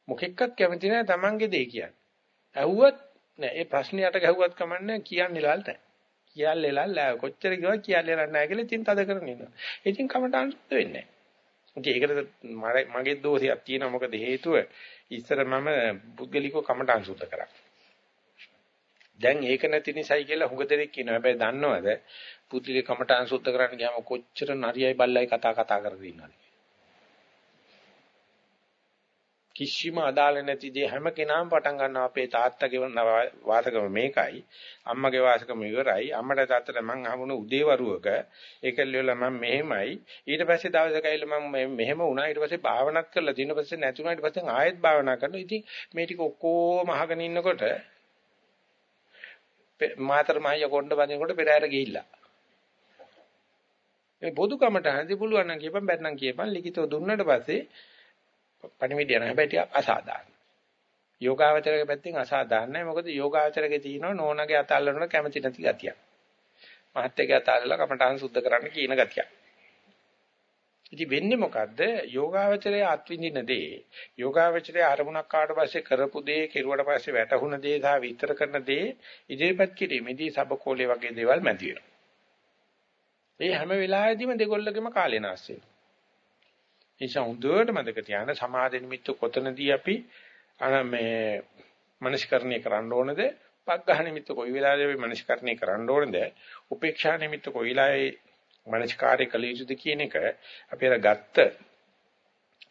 මොකෙක්වත් කැමති නැහැ Tamange දේ කියන්න. ඇහුවත් නෑ ඒ ප්‍රශ්නයට ගැහුවත් කමන්නේ කියන්නේ ලල්ට. කියන්නේ ලල්ල කොච්චර කිව්වත් කියන්නේ නැහැ කියලා ඉතින් තද කරගෙන ඉන්නවා. ඉතින් කමතාන් සුද්ධ වෙන්නේ නැහැ. ඒකට මගේ දෝෂයක් තියෙනවා මොකද හේතුව ඉස්සර මම පුද්ගලිකව කමටහන් සුද්ධ කරා. දැන් ඒක නැති නිසායි කියලා හුඟ දෙනෙක් කියනවා. හැබැයි දන්නවද? පුදුලි කමටහන් සුද්ධ කරන්න ගියාම කොච්චර නරියයි බල්ලයි කතා කතා කරගෙන ඉන්නවද? කිසිම අදාළ නැති දේ හැම කෙනාම පටන් ගන්නවා. අපේ තාත්තගේ වාසකම මේකයි. අම්මගේ වාසකම ඉවරයි. අම්මට තාත්තට මං අහමුණු උදේවරුවක ඒකල්ලිවල මම මෙහෙමයි. ඊට පස්සේ දවසක ඇවිල්ලා මම මෙහෙම වුණා. ඊට පස්සේ භාවනාත් කරලා දින පස්සේ නැති වුණා. ඊට පස්සේ ආයෙත් භාවනා කරනවා. ඉතින් මේ ටික ඔක්කොම අහගෙන ඉන්නකොට මාතර මහය කොණ්ඩ බඳිනකොට පෙරහැර ගිහිල්ලා මේ බොදු කමට හඳි පුළුවන් නම් කියපන් බැත්නම් කියපන් ලිඛිතව දුන්නට පස්සේ පණිවිඩය යනවා. හැබැයි ටිකක් අසාධාරණ. යෝගාවචරයේ පැත්තෙන් අසාධාරණයි. මොකද යෝගාවචරයේ තියෙනවා නෝනගේ අත අල්ලනකොට කැමැති නැති ගතියක්. මහත්යගේ අත අල්ලලා කමටහන් සුද්ධ කරන්න කියන ගතියක්. ඉතින් වෙන්නේ මොකද්ද? යෝගාවචරයේ අත්විඳින දේ, යෝගාවචරයේ අරමුණක් ආවට පස්සේ කරපු දේ, කෙරුවට පස්සේ වැටහුණ දේ සහ විතර කරන දේ ඉදිරිපත් කිරීමේදී සබකෝලේ වගේ දේවල් මැදි වෙනවා. මේ හැම වෙලාවෙදීම දෙගොල්ලගෙම කාලේ නාස්ති වෙනවා. නිසා හොඳට මතක තියාගන්න සමාධි නිමිත්ත කොතනදී අපි අර මේ මනස්කරණය කරන්න ඕනද? පග්ඝහ නිමිත්ත කොයි වෙලාවෙදී අපි මනස්කරණය කරන්න ඕනද? උපේක්ෂා නිමිත්ත කොයි වෙලාවේ මනස්කාරය කළ යුතුද කියන එක අපි අර ගත්ත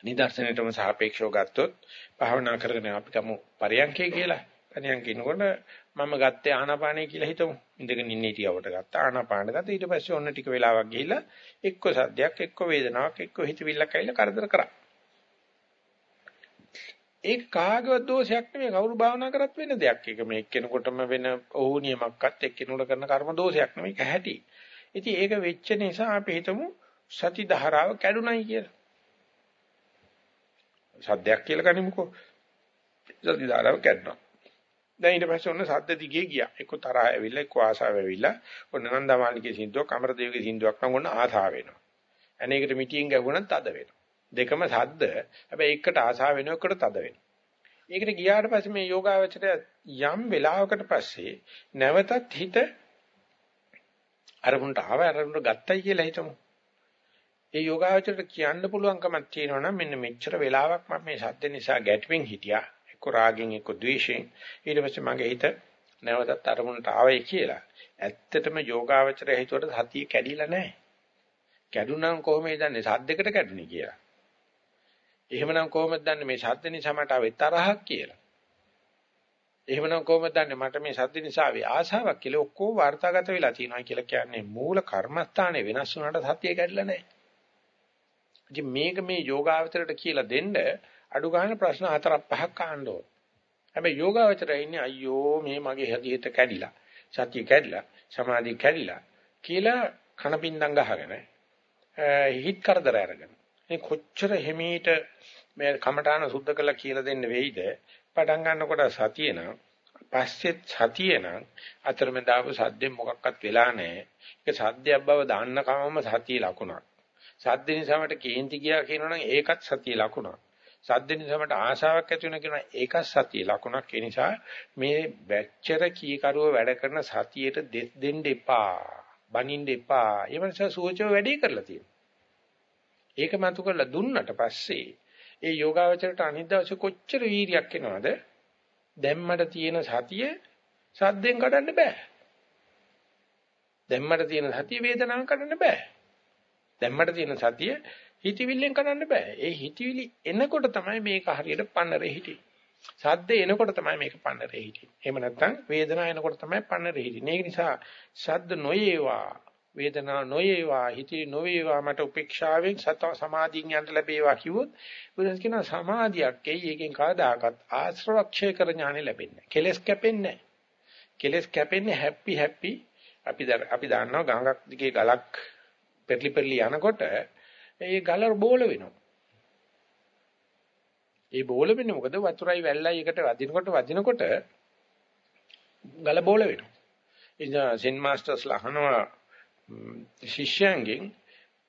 නිදර්ශනයටම සාපේක්ෂව ගත්තොත් භාවනා කරගෙන අපි කමු පරියන්කේ කියලා. පරියන්ක ඉනකොට මම ගත්තේ ආනාපානයි කියලා හිතමු. ඉඳගෙන ඉන්න හිටියවට ගත්තා ආනාපාන ගත්තා. ඊට පස්සේ ඔන්න ටික වෙලාවක් ගිහිල්ලා එක්ක සද්දයක් එක්ක වේදනාවක් එක්ක හිතවිල්ලක් ඇවිල්ලා කරදර කරා. ඒක කාගේවත් දෝෂයක් නෙමෙයි කවුරු භාවනා කරත් වෙන දෙයක්. ඒක මේ එක්කෙනෙකුටම වෙන ඔහු නියමක්වත් එක්කෙනෙකුට කරන කර්ම දෝෂයක් නෙමෙයි කැහැටි. ඉතින් ඒක වෙච්ච නිසා අපි හිතමු සති ධාරාව කැඩුනයි කියලා. සද්දයක් කියලා ගනිමුකෝ. සති ධාරාව කැඩුනා. දැන් ඊට පස්සේ ඔන්න සද්ද දිගේ ගියා. එක්ක තරහ ඇවිල්ලා එක්ක ආසාව ඇවිල්ලා ඔන්න නන්දමාලිගේ සින්දුවක් අමරදේවගේ සින්දුවක් නම් ඔන්න ආසාව වෙනවා. අනේකට මිටියෙන් ගැහුණත් තද වෙනවා. දෙකම සද්ද. හැබැයි එකට ආසාව වෙනවා එකට තද වෙනවා. ඒකට ගියාට පස්සේ මේ යෝගාවචරය යම් වෙලාවකට පස්සේ නැවතත් හිත අරමුණට ආව අරමුණට ගත්තයි කියලා හිතමු. ඒ යෝගාවචරයට කියන්න පුළුවන්කමක් තියෙනවා නම් මෙන්න මෙච්චර වෙලාවක් මම මේ සද්ද නිසා ගැටෙමින් හිටියා. එක්ක රාගෙන් එක්ක ද්වේෂයෙන් ඊට පස්සේ මගේ හිත නැවතත් අරමුණට ආවයි කියලා. ඇත්තටම යෝගාවචරය හිතුවට සතිය කැඩිලා නැහැ. කැඩුනම් කොහොමද දන්නේ සද්දයකට කැඩුනේ කියලා. එහෙමනම් කොහොමද දන්නේ මේ සද්ද නිසා මට ආවේ තරහක් කියලා. එහෙමනම් කොහොමද දන්නේ මට මේ සද්ද නිසා ආවේ ආසාවක් කියලා ඔක්කොම වර්තාගත වෙලා තියෙනවා කියලා කියන්නේ මූල කර්මස්ථානේ වෙනස් වුණාට සතිය කැඩිලා නැහැ. ඉතින් මේක මේ යෝගාවචරයට කියලා දෙන්න අඩු ගන්න ප්‍රශ්න හතරක් පහක් අහන්න ඕන. හැබැයි යෝගාවචරය ඉන්නේ අයියෝ මේ මගේ හදිහිත කැඩිලා, සතිය කැඩිලා, සමාධිය කැඩිලා කියලා කනපින්දම් ගහගෙන හිත කරදර අරගෙන. මේ කොච්චර හිමීට මේ කමඨාන සුද්ධ කළා කියලා දෙන්න වෙයිද? පටන් ගන්නකොට සතිය නම් පස්සෙත් සතිය නම් අතරමැදාව සද්දෙන් මොකක්වත් වෙලා නැහැ. ඒක සද්දයක් බව දාන්න කමම සතිය ලකුණක්. සද්ද නිසාමට කේන්ති ගියා කියනවනම් ඒකත් සතිය ලකුණක්. සද්ද නිසාමට ආශාවක් ඇති වෙන කියන ඒකත් සතිය ලකුණක්. ඒ නිසා මේ වැච්චර කීකරුව වැඩ කරන සතියේට දෙස් දෙන්න එපා. බනින්න එපා. ඒ මනස සුවචව වැඩේ කරලා තියෙනවා. ඒක මතු කරලා දුන්නට පස්සේ ඒ යෝගාවචරයට අනිත් දවසේ කොච්චර වීරියක් එනවද? දැම්මට තියෙන සතිය සද්දෙන් කඩන්න බෑ. දැම්මට තියෙන සතිය වේදනාවෙන් කඩන්න බෑ. දැම්මට තියෙන සතිය හිතවිල්ලෙන් කඩන්න බෑ. ඒ හිතවිලි එනකොට තමයි මේක හරියට පන්නරේ හිටියේ. සද්ද එනකොට තමයි මේක පන්නරේ හිටියේ. එහෙම නැත්නම් වේදනාව එනකොට තමයි පන්නරේ හිටියේ. ඒක නිසා සද්ද නොයේවා වේදනාව නොයේවා හිතේ නොවේවා මට උපේක්ෂාවෙන් සත සමාධියෙන් යන්න ලැබේවා කිව්වොත් බුදුන් කියන සමාධියක් එයි එකෙන් කවදාකවත් ආශ්‍රවක්ෂය කර ඥානෙ ලැබෙන්නේ නැහැ. කෙලස් කැපෙන්නේ නැහැ. කෙලස් කැපෙන්නේ හැපි හැපි අපි අපි දන්නවා ගඟක් දිගේ ගලක් පෙරලි පෙරලි යනකොට ඒ ගල බෝල වෙනවා. ඒ බෝල වෙන්නේ මොකද වතුරයි වැල්ලයි එකට වදිනකොට වදිනකොට ගල බෝල වෙනවා. ඉතින් සෙන් මාස්ටර්ස්ලා අහනවා ශිෂ්‍යයන්ගෙන්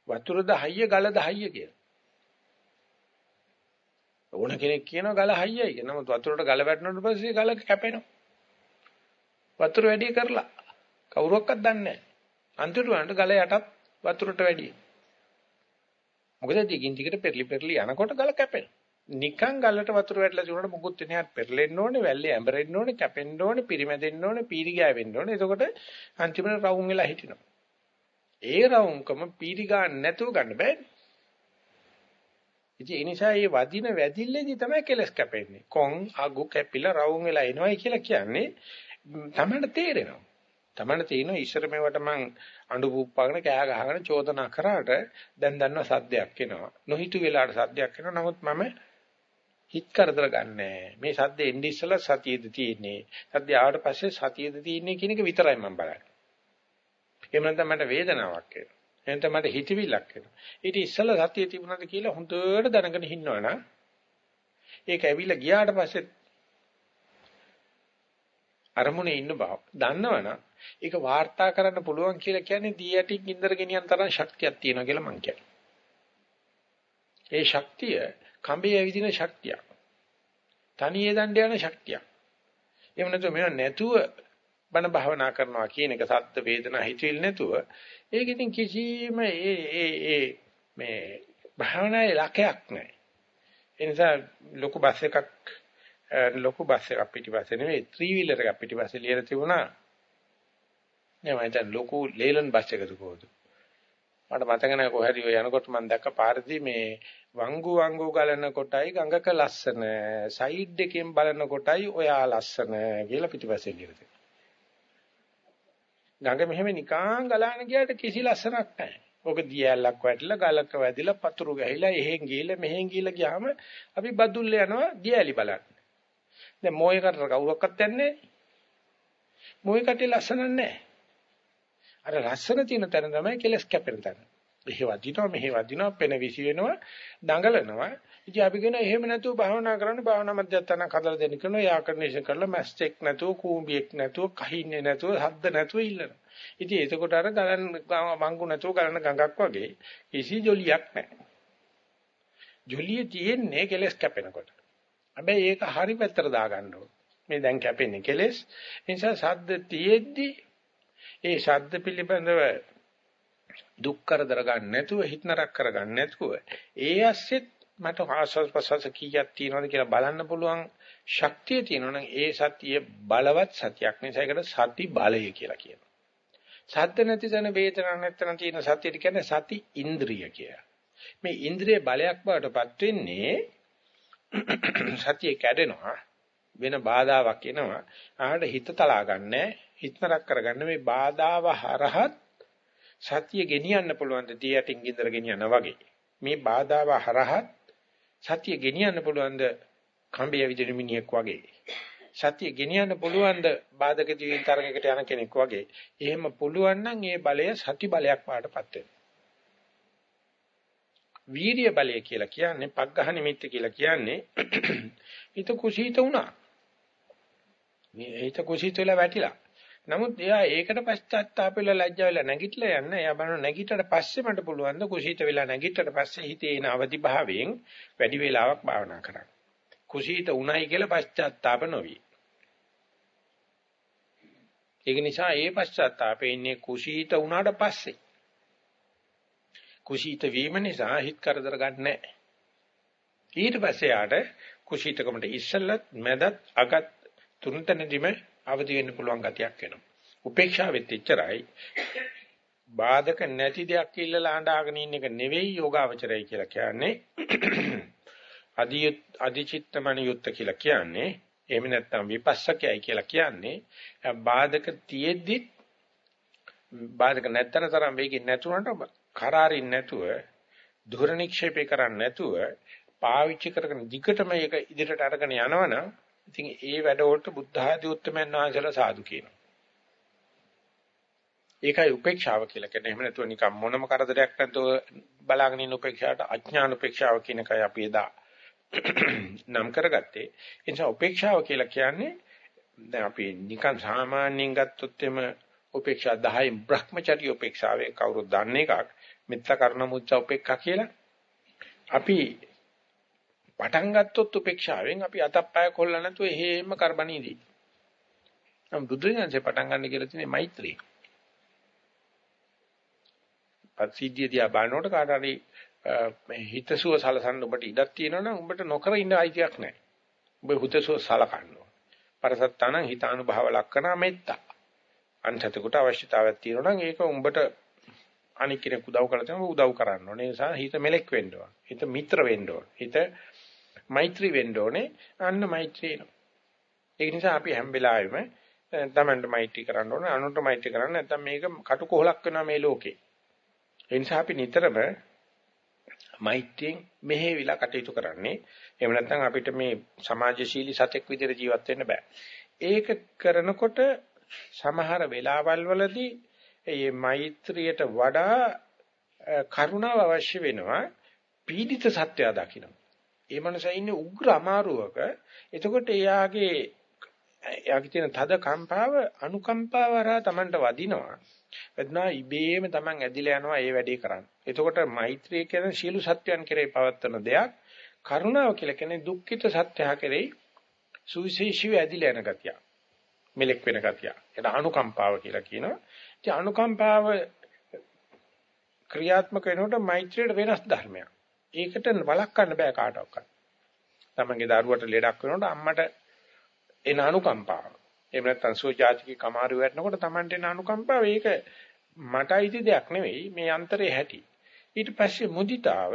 වතුරද හයිය ගලද හයිය කියලා. ඕන කෙනෙක් කියනවා ගල හයියයි කියලා. නමුත් වතුරට ගල වැටුණාට පස්සේ ගල කැපෙනවා. වතුර වැඩි කරලා කවුරක්වත් දන්නේ නැහැ. අන්තිමට වන්ට ගල යටත් වතුරට වැඩි. මොකද දිගින් දිගට පෙරලි පෙරලි යනකොට ගල කැපෙනවා. නිකන් ගලට වතුර වැටලා තිබුණාට මුකුත් වෙන්නේ නැහැ. පෙරලෙන්න ඕනේ, වැල්ලේ ඇඹරෙන්න ඕනේ, කැපෙන්න ඕනේ, පිරිමැදෙන්න ඕනේ, පීරි ගෑවෙන්න ඕනේ. එතකොට අන්තිමට රවුම් වෙලා හිටිනවා. ඒ රවුම්කම පීරි ගන්න නැතුව ගන්න බෑනේ. ඉතින් ඒ නිසා මේ වදින වැදිල්ලේදී තමයි කෙලස් කැපෙන්නේ. කොන් අගු කැපිලා රවුම් වෙලා එනවයි කියලා කියන්නේ තමයි තේරෙනවා. තමයි තේරෙනවා ඉස්සර මේවට මං අඬු පුප්පගෙන කෑ ගහගෙන චෝදනා කරාට දැන් දන්නවා සද්දයක් එනවා. නොහිතු වෙලාවට සද්දයක් එනවා. නමුත් මම හිත කරදර ගන්නෑ. මේ සද්ද එන්නේ ඉස්සලා සතියේද තියෙන්නේ. සද්ද ආවට පස්සේ සතියේද තියෙන්නේ කියන එක විතරයි මම බලන්නේ. එහෙම නැත්නම් මට වේදනාවක් එනවා. එහෙනම් මට හිතවිල්ලක් එනවා. ඊට ඉස්සලා සතිය තිබුණාද කියලා හොඳට දැනගෙන ඉන්නවනම් ඒක ඇවිල්ලා ගියාට පස්සේ අරමුණේ ඉන්න බව දන්නවනම් ඒක වාර්තා කරන්න පුළුවන් කියලා කියන්නේ දී යටින් ඉන්දර ගෙනියන තරම් ශක්තියක් තියෙනවා කියලා මං කියන්නේ. ඒ ශක්තිය කඹේ ඇවිදින ශක්තියක්. තනියේ දණ්ඩ යන ශක්තියක්. එහෙම නැත්නම් මේව නැතුව බණ භාවනා කරනවා කියන එක සත්ත්ව වේදනා හිතෙල් නැතුව ඒක ඉතින් කිසිම ඒ ඒ ඒ මේ භාවනාවේ ලකයක් නැහැ. ඒ නිසා ලොකු බස් එකක් ලොකු බස් එකක් පිටිපස්සේ නෙවෙයි ත්‍රිවිලර් එකක් පිටිපස්සේ ලියලා තිබුණා. නෑ මම හිතන්නේ ලොකු ලේලන් බස් එකද කොහොමද? මට මතක නැහැ කොහරි ඔය යනකොට මම දැක්ක පාරදී මේ වංගු වංගු ගලන කොටයි ගඟක ලස්සන සයිඩ් එකෙන් බලන කොටයි ඔයා ලස්සන කියලා පිටිපස්සේ ලියලා තිබුණා. ගඟ මෙහෙම නිකාං ගලාන ගියාට කිසි ලස්සනක් නැහැ. ඕක දියැලක් වැටිලා ගලක වැදිලා පතුරු ගහිලා එහෙන් ගිහලා මෙහෙන් ගිහලා ගියාම අපි බදුල්ල යනවා දියැලි බලන්න. දැන් මොයකට කවුරක්වත් යන්නේ මොයකට ලස්සන නැහැ. අර ලස්සන තියෙන තැන තමයි කෙලස් කැපෙන තැන. මෙහෙ වදිනවා මෙහෙ වදිනවා පෙන විසි වෙනවා දඟලනවා. ඉතින් අපි කියන එහෙම නැතුව භාවනා කරන්න භාවනා මධ්‍යස්ථානක් හදලා දෙන්න කරනවා යාකර්ණේෂන් කරලා මැස්ටෙක් නැතුව කූඹියෙක් නැතුව කහින්නේ නැතුව හද්ද නැතුව ඉල්ලනවා. ඉතින් එතකොට අර ගලන් මංගු නැතුව ගලන ගඟක් වගේ කිසි ජොලියක් නැහැ. ජොලිය තියෙන්නේ කෙලස් කැපෙනකොට. හැබැයි ඒක හරි පැත්තට දාගන්න ඕන. මේ දැන් කැපෙන්නේ කෙලස්. ඒ නිසා සද්ද තියෙද්දි ඒ ශබ්ද පිළිබඳව දුක් කරදර ගන්න නැතුව හිත නරක කර ගන්න නැතුව ඒ ඇස්සෙත් මට ආස්වාද ප්‍රසවාස කීයක් තියෙනවද කියලා බලන්න පුළුවන් ශක්තිය තියෙනවනම් ඒ සතිය බලවත් සතියක් නිසා ඒකට සති බලය කියලා කියනවා. සද්ද නැති තැන වේදනාවක් නැත්නම් තියෙන සතියට කියන්නේ සති ඉන්ද්‍රිය කියලා. මේ ඉන්ද්‍රිය බලයක් බවටපත් වෙන්නේ සතිය කැඩෙනවා වෙන බාධාවක් එනවා. ආහට හිත තලා ගන්නෑ හිතනරක් කරගන්න මේ බාධාව හරහත් සතිය ගෙනියන්න පුළුවන් ද දියටින් ගින්දර ගෙනියනවා වගේ. මේ බාධාව හරහත් සතිය ගෙනියන්න පුළුවන් ද කම්බිය විදිහට මිනිහෙක් වගේ. සතිය ගෙනියන්න පුළුවන් ද බාධක ජීවිත තරගයකට යන කෙනෙක් වගේ. එහෙම පුළුවන් නම් ඒ බලය සති බලයක් වාටපත් වෙනවා. වීර්ය බලය කියලා කියන්නේ පග්ඝහ නිමිත්ත කියලා කියන්නේ හිත කුසීත වුණා. මේ හිත කුසීත වෙලා වැටිලා. නමුත් එයා ඒකට පශ්චාත්තාප වෙලා ලැජ්ජා වෙලා නැගිටලා යන්න. එයා බලන නැගිටට පස්සේ මට පුළුවන් ද කුසීත වෙලා නැගිටට පස්සේ හිතේ එන අවදි භාවයෙන් වැඩි වේලාවක් භාවනා කරන්න. කුසීත උණයි කියලා පශ්චාත්තාප නොවි. ඒක නිසා ඒ පශ්චාත්තාපේ ඉන්නේ කුසීත උනාට පස්සේ. කුසීත වීම නිසා හිත කරදර ගන්නෑ. ඊට පස්සේ යාට කුසීතකමට ඉස්සෙල්ලත් මැදත් අගත් තුන්තැනදීම අවදි වෙන්න පුළුවන් ගතියක් එනවා. උපේක්ෂාවෙත් එච්චරයි. බාධක නැති දෙයක් ඉල්ලලා අඬාගෙන ඉන්න එක නෙවෙයි යෝගාවචරය කියලා කියන්නේ. අදි අදිචිත්තමණ යුත්ත කියලා කියන්නේ. එහෙම නැත්නම් විපස්සකයයි කියලා කියන්නේ. බාධක තියෙද්දි බාධක නැත්තන තරම් වේගින් නැතුනට කරාරින් නැතුව දුර නික්ෂේපේ කරන්නේ නැතුව පාවිච්චි කරගෙන දිගටම මේක ඉදිරියට අරගෙන යනවනම් ඉතින් ඒ වැඩවලට බුද්ධ ආදී උත්තමයන් වහන්සේලා සාදු කියනවා. ඒකයි උපේක්ෂාව කියලා කියන්නේ. එහෙම නැතුව නිකම් මොනම කරදරයක් නැතුව බලාගෙන ඉන්න උපේක්ෂාවට අඥාන උපේක්ෂාව කියන එකයි අපි එදා නම් කරගත්තේ. ඒ නිසා උපේක්ෂාව කියලා කියන්නේ දැන් අපි නිකන් සාමාන්‍යයෙන් ගත්තොත් එම උපේක්ෂා 10න් Brahmacharya උපේක්ෂාවේ කවුරුත් දන්න එකක්. මෙත්ත කර්ණ මුච්ච උපේක්ඛා කියලා. අපි පටන් ගත්තොත් උපේක්ෂාවෙන් අපි අතප්පය කොල්ල නැතුව එහෙම කරබනීදී. නම් බුදුරජාණන්සේ පටන් ගන්න කියලා තියෙන්නේ මෛත්‍රී. පරිසිද්ධිය දිහා බලනකොට කාට හරි මේ හිතසුව සලසන්න ඔබට ඉඩක් තියෙනවනම් උඹට නොකර ඉන්න අයිතියක් නැහැ. ඔබ හිතසුව සලකන්න ඕන. පරසත්තාන හිතානුභව ලක්කනා මෙත්තා. අන්තතෙකුට අවශ්‍යතාවයක් තියෙනවනම් ඒක උඹට අනික් කෙනෙක් උදව් කරලා තියෙනවා උදව් කරන්න ඕනේ. ඒ නිසා හිත මෙලෙක් වෙන්න ඕන. හිත මිත්‍ර වෙන්න ඕන. හිත මෛත්‍රී වෙන්න ඕනේ. අන්න මෛත්‍රී එනවා. ඒ නිසා අපි හැම වෙලාවෙම තමන්ට මෛත්‍රී කරන්න ඕනේ. අනුන්ට මෛත්‍රී කරන්න නැත්නම් මේක කටුකොහලක් වෙනවා මේ ලෝකේ. ඒ නිසා අපි නිතරම මෛත්‍රියෙන් මෙහෙවිලා කටයුතු කරන්නේ. එහෙම නැත්නම් අපිට මේ සමාජශීලී සතෙක් විදිහට ජීවත් වෙන්න බෑ. ඒක කරනකොට සමහර වෙලාවල් වලදී මේ මෛත්‍රියට වඩා කරුණාව අවශ්‍ය වෙනවා පීඩිත සත්‍යය දකින්න. ඒ මනසයි ඉන්නේ උග්‍ර අමාරුවක. එතකොට එයාගේ එයාගේ තියෙන තද කම්පාව අනුකම්පාව හරහා Tamanට වදිනවා. එදනා ඉබේම Taman ඇදිලා යනවා ඒ වැඩේ කරන්න. එතකොට මෛත්‍රිය කියන සියලු සත්‍යයන් කෙරෙහි පවත්වන දෙයක්. කරුණාව කියලා කියන්නේ දුක්ඛිත සත්‍යහ කෙරෙහි සුවිශේෂීව ඇදිලා යන ගතිය. මෙලෙක් වෙන ගතිය. ඒක අනුකම්පාව කියලා කියනවා. ඉතින් අනුකම්පාව ක්‍රියාත්මක වෙනකොට මෛත්‍රියට වෙනස් ධර්මයක්. ඒකට වළක්වන්න බෑ කාටවත්. තමන්ගේ දරුවට ලෙඩක් වෙනකොට අම්මට එන අනුකම්පාව. එහෙම නැත්නම් සෝජාතිකේ කමාරු වැටෙනකොට තමන්ට එන අනුකම්පාව ඒක මට අයිති දෙයක් නෙවෙයි මේ අන්තරේ හැටි. ඊට පස්සේ මුදිතාව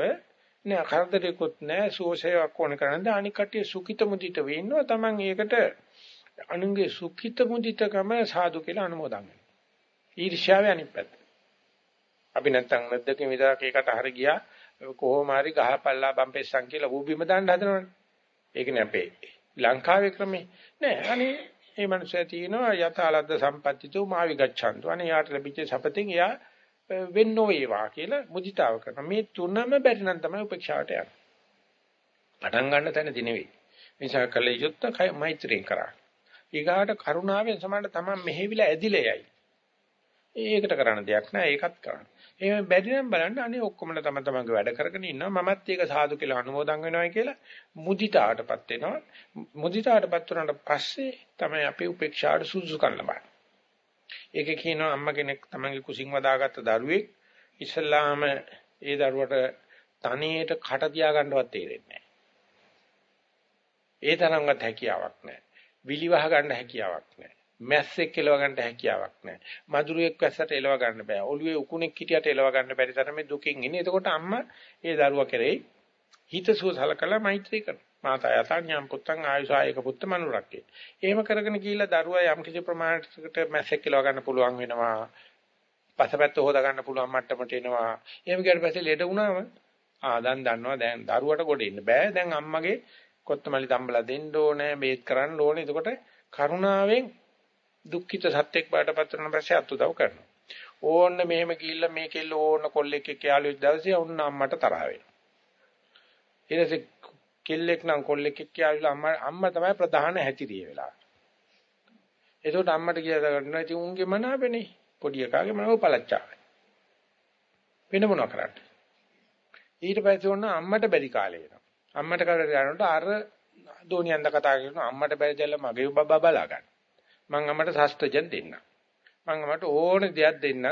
නෑ කරදරයක්වත් නෑ සෝෂයක් ඕන කරන්නේ අනික් කටිය සුඛිත මුදිත වෙන්නවා තමන් ඒකට අනුන්ගේ සුඛිත මුදිතකම සාදු කියලා අනුමෝදන් වෙනවා. ඊර්ෂ්‍යාවේ අනිත් පැත්ත. අපි නැත්තම් නැද්දකින් විතරක් ඒකට හරි ගියා කොහොම හරි ගහපල්ලා බම්පෙස්සන් කියලා ඌ බිම දාන්න හදනවනේ. ඒකනේ අපේ ලංකාවේ ක්‍රමේ. නෑ අනේ මේ මනුස්සයා තියෙනවා යථාලද්ද සම්පත්තිතෝ මාවි ගච්ඡන්තු. අනේ යාට ලැබිච්ච සපතින් එයා වෙන්නෝ වේවා කියලා මුදිතාව කරනවා. මේ තුනම බැරි නම් තමයි උපේක්ෂාවට යන්නේ. පටන් ගන්න තැනදී නෙවෙයි. නිසා කල යුත්තේ මෛත්‍රියෙන් කරා. ඊගාට කරුණාවෙන් සමාන තමයි මෙහෙවිලා ඇදිලා යයි. ඒකට කරන්න දෙයක් නෑ ඒකත් කරන්න. එහෙම බැරි නම් බලන්න අනේ ඔක්කොමල තම තමන්ගේ වැඩ කරගෙන ඉන්නවා මමත් ඒක සාදු කියලා අනුමෝදන් වෙනවා කියලා මුදිතාටපත් වෙනවා. මුදිතාටපත් වුණාට පස්සේ තමයි අපේ උපේක්ෂාට සුසුකම් ලබන්නේ. ඒක කියනවා අම්මා කෙනෙක් තමන්ගේ කුසින් වදාගත්ත දරුවෙක් ඉස්ලාම ඒ දරුවට තනියට කට තියාගන්නවත් තේරෙන්නේ නැහැ. ඒ තරම්වත් හැකියාවක් නැහැ. විලිවහ ගන්න හැකියාවක් නැහැ. මැස්සෙක් එලව ගන්න හැකියාවක් නැහැ. මදුරුවෙක් වැස්සට එලව ගන්න බෑ. ඔළුවේ උකුණෙක් හිටියට එලව ගන්න බැරි තරමේ දුකින් ඉන්නේ. එතකොට අම්මා ඒ දරුවා කෙරෙහි හිතසුව සලකලා මෛත්‍රී කරනවා. මාතා යතඥාම් පුත්තං ආයුසායක පුත්ත මනුරක්කේ. එහෙම කරගෙන ගිහිල්ලා දරුවා යම් කිසි ප්‍රමාණයකට මැස්සෙක් එලව ගන්න පුළුවන් වෙනවා. පසපැත්ත හොදා ගන්න පුළුවන් මට්ටමට එනවා. එහෙම ගියට පස්සේ ලෙඩ වුණාම ආ දැන් දන්නවා දැන් දරුවට ගොඩ එන්න බෑ. දැන් අම්මගේ කොත්තමලි තම්බලා දෙන්න ඕනේ, බේත් කරන්න ඕනේ. එතකොට කරුණාවෙන් දුක්ඛිත සත්‍යක් බාටපත් වෙන පස්සේ අත්උදව් කරනවා. ඕන්න මෙහෙම ගිහිල්ලා මේ කෙල්ල ඕන්න කොල්ලෙක් එක්ක යාළුවෙක් දවසේ ඔන්න අම්මට තරහ වෙනවා. ඊටසේ කෙල්ලෙක් නම් කොල්ලෙක් එක්ක යාළුවා අම්මා අම්මා තමයි ප්‍රධාන හැතිරිය වෙලා. ඒකට අම්මට කියලා ගන්නවා ඉතින් උන්ගේ මනාපනේ පොඩි එකාගේ මනාව පළච්චාවයි. වෙන මොනවා කරන්නේ? ඊට පස්සේ ඔන්න අම්මට බැරි කාලේ එනවා. අම්මට කවුරු යනකොට අර දෝනියන්ද කතා කරනවා අම්මට බැරි දෙල්ල මගේ බබා බලා ගන්න. මං අම්මට ශාස්ත්‍රජන් දෙන්න. මං අම්මට ඕන දෙයක් දෙන්න.